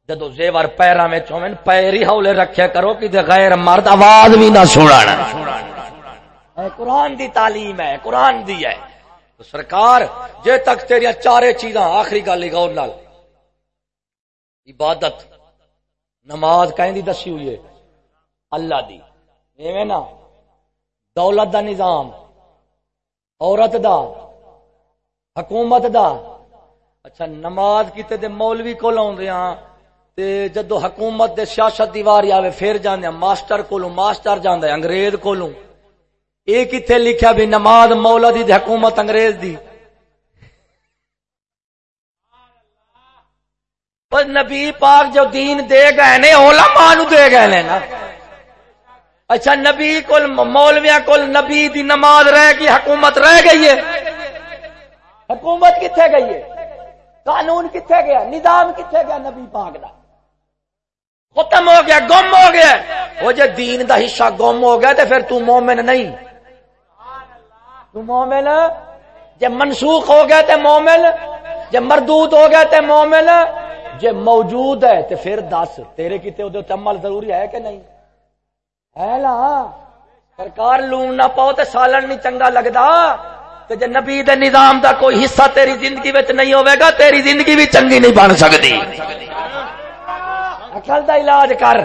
جدو زیور پیرا میں چومن پیری ہولے رکھے کرو کہ دے غیر مرد آواز بھی نہ سنانا قرآن دی تعلیم ہے، قرآن دی ہے۔ تو سرکار، جے تک تیری چارے چیزاں، آخری گل گور نال۔ عبادت۔ نماز کہیں دی دسی ہوئی ہے؟ اللہ دی۔ ایویں نا دولت دا نظام عورت دا حکومت دا۔ اچھا نماز کیتے دے مولوی کو لاؤں ہاں، تے جدو حکومت دے سیاست دیواری آوے پھر جاندے ہاں، ماسٹر کولوں ماسٹر جاندے ہاں، انگریز کولوں۔ اے کتے لکھیا بھی نماز مولا دی, دی حکومت انگریز دی۔ پر نبی پاک جو دین دے گئے نے علماء نو دے گئے نے نا اچھا نبی کل مولویا کل نبی دی نماز رہ گئی حکومت رہ گئی ہے حکومت کتنے گئی ہے قانون کتنے گیا نظام کتنے گیا نبی پاک دا ختم ہو گیا گم ہو گیا وہ جے دین دا حصہ گم ہو گیا تو پھر تو مومن نہیں تو مومن جے منسوخ ہو گیا تے مومن جے مردود ہو گیا تے مومن جے موجود ہے تے پھر دس، تیرے کتے عمل ضروری ہے کہ نہیں؟ ہے نا سرکار لون نہ پاؤ تے سالن نہیں چنگا لگتا تے جے نبی دے نظام دا کوئی حصہ تیری زندگی وچ نہیں ہوے گا، تیری زندگی بھی چنگی نہیں بن سکتی اکل دا علاج کر۔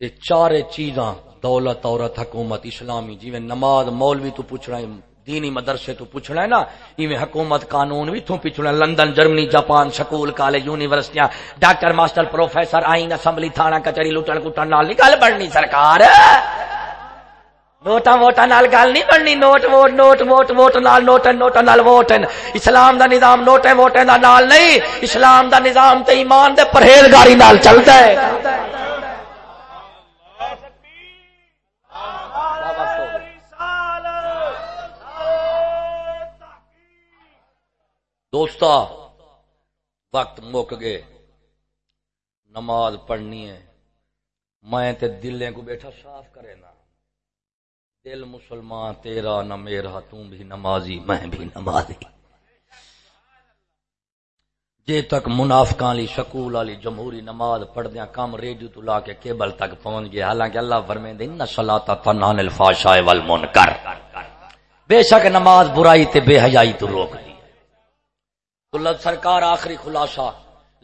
یہ چار چیزاں دولت، عورت، حکومت، اسلامی جی میں نماز، مولوی تو پوچھنا دینی مدرسے تو پوچھنا ہے نا، ایویں حکومت قانون بھی تھوں پوچھنا London, Germany, Japan, school, college, یونیورسٹیاں، ڈاکٹر، ماسٹر، پروفیسر، آئین، اسمبلی، تھانہ، کچہری لٹن کٹن، نال نہیں گل بڑھنی سرکار۔ نوٹا ووٹا نال گل نہیں بننی note vote note vote vote نال نوٹ نوٹ نال ووٹ اسلام دا نظام نوٹے ووٹے دا نال نہیں، اسلام دا نظام تے ایمان دے پرہیزگاری نال چلتا ہے۔ دوستا وقت مک گئے۔ نماز پڑھنی ہے۔ میں تے دلیں کو بیٹھا صاف کرے نا۔ دل مسلمان، تیرا نہ میرا تم بھی نمازی، میں بھی نمازی۔ جے تک منافقان لی شکول والی جمہوری نماز پڑھدیاں، کم ریڈیو تو لا کے کیبل تک پہنچ گئے۔ حالانکہ اللہ فرمے دے ان صلاۃ تنہا الفحشاء والمنکر بے شک نماز برائی تے بے حیائی تو روک دی اللہ سرکار آخری خلاصہ،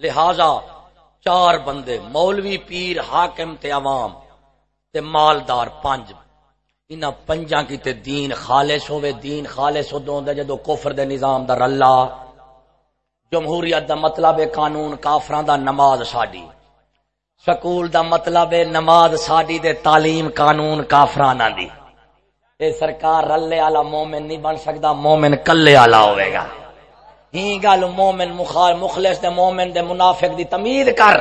لہذا چار بندے، مولوی پیر، حاکم تے عوام تے مالدار پنج۔ انہاں پنجاں کی تے دین خالص ہوئے دین خالص ہو دے جدو کفر دے نظام دا اللہ جمہوریت دا مطلب قانون کافران دا نماز ساڈی۔ سکول دا مطلب نماز ساڈی دے تعلیم قانون کافران دی۔ اے سرکار رلے والا مومن نہیں بن سکتا مومن کلے والا ہوئے گا۔ ہی گل مومن مخال مخلص دے مومن دے منافق دی تمید کر،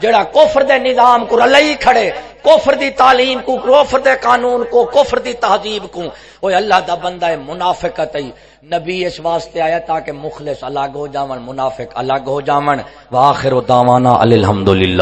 جڑا کفر دے نظام کو رلئی کھڑے، کفر دی تعلیم کو، کفر دے قانون کو، کفر دی تہذیب کو۔ اوے اللہ دا بندہ ہے منافقت ہے نبی اس واسطے آیا تاکہ مخلص الگ ہو جاون، منافق الگ ہو جاون۔ واخر دعوانا الحمدللہ۔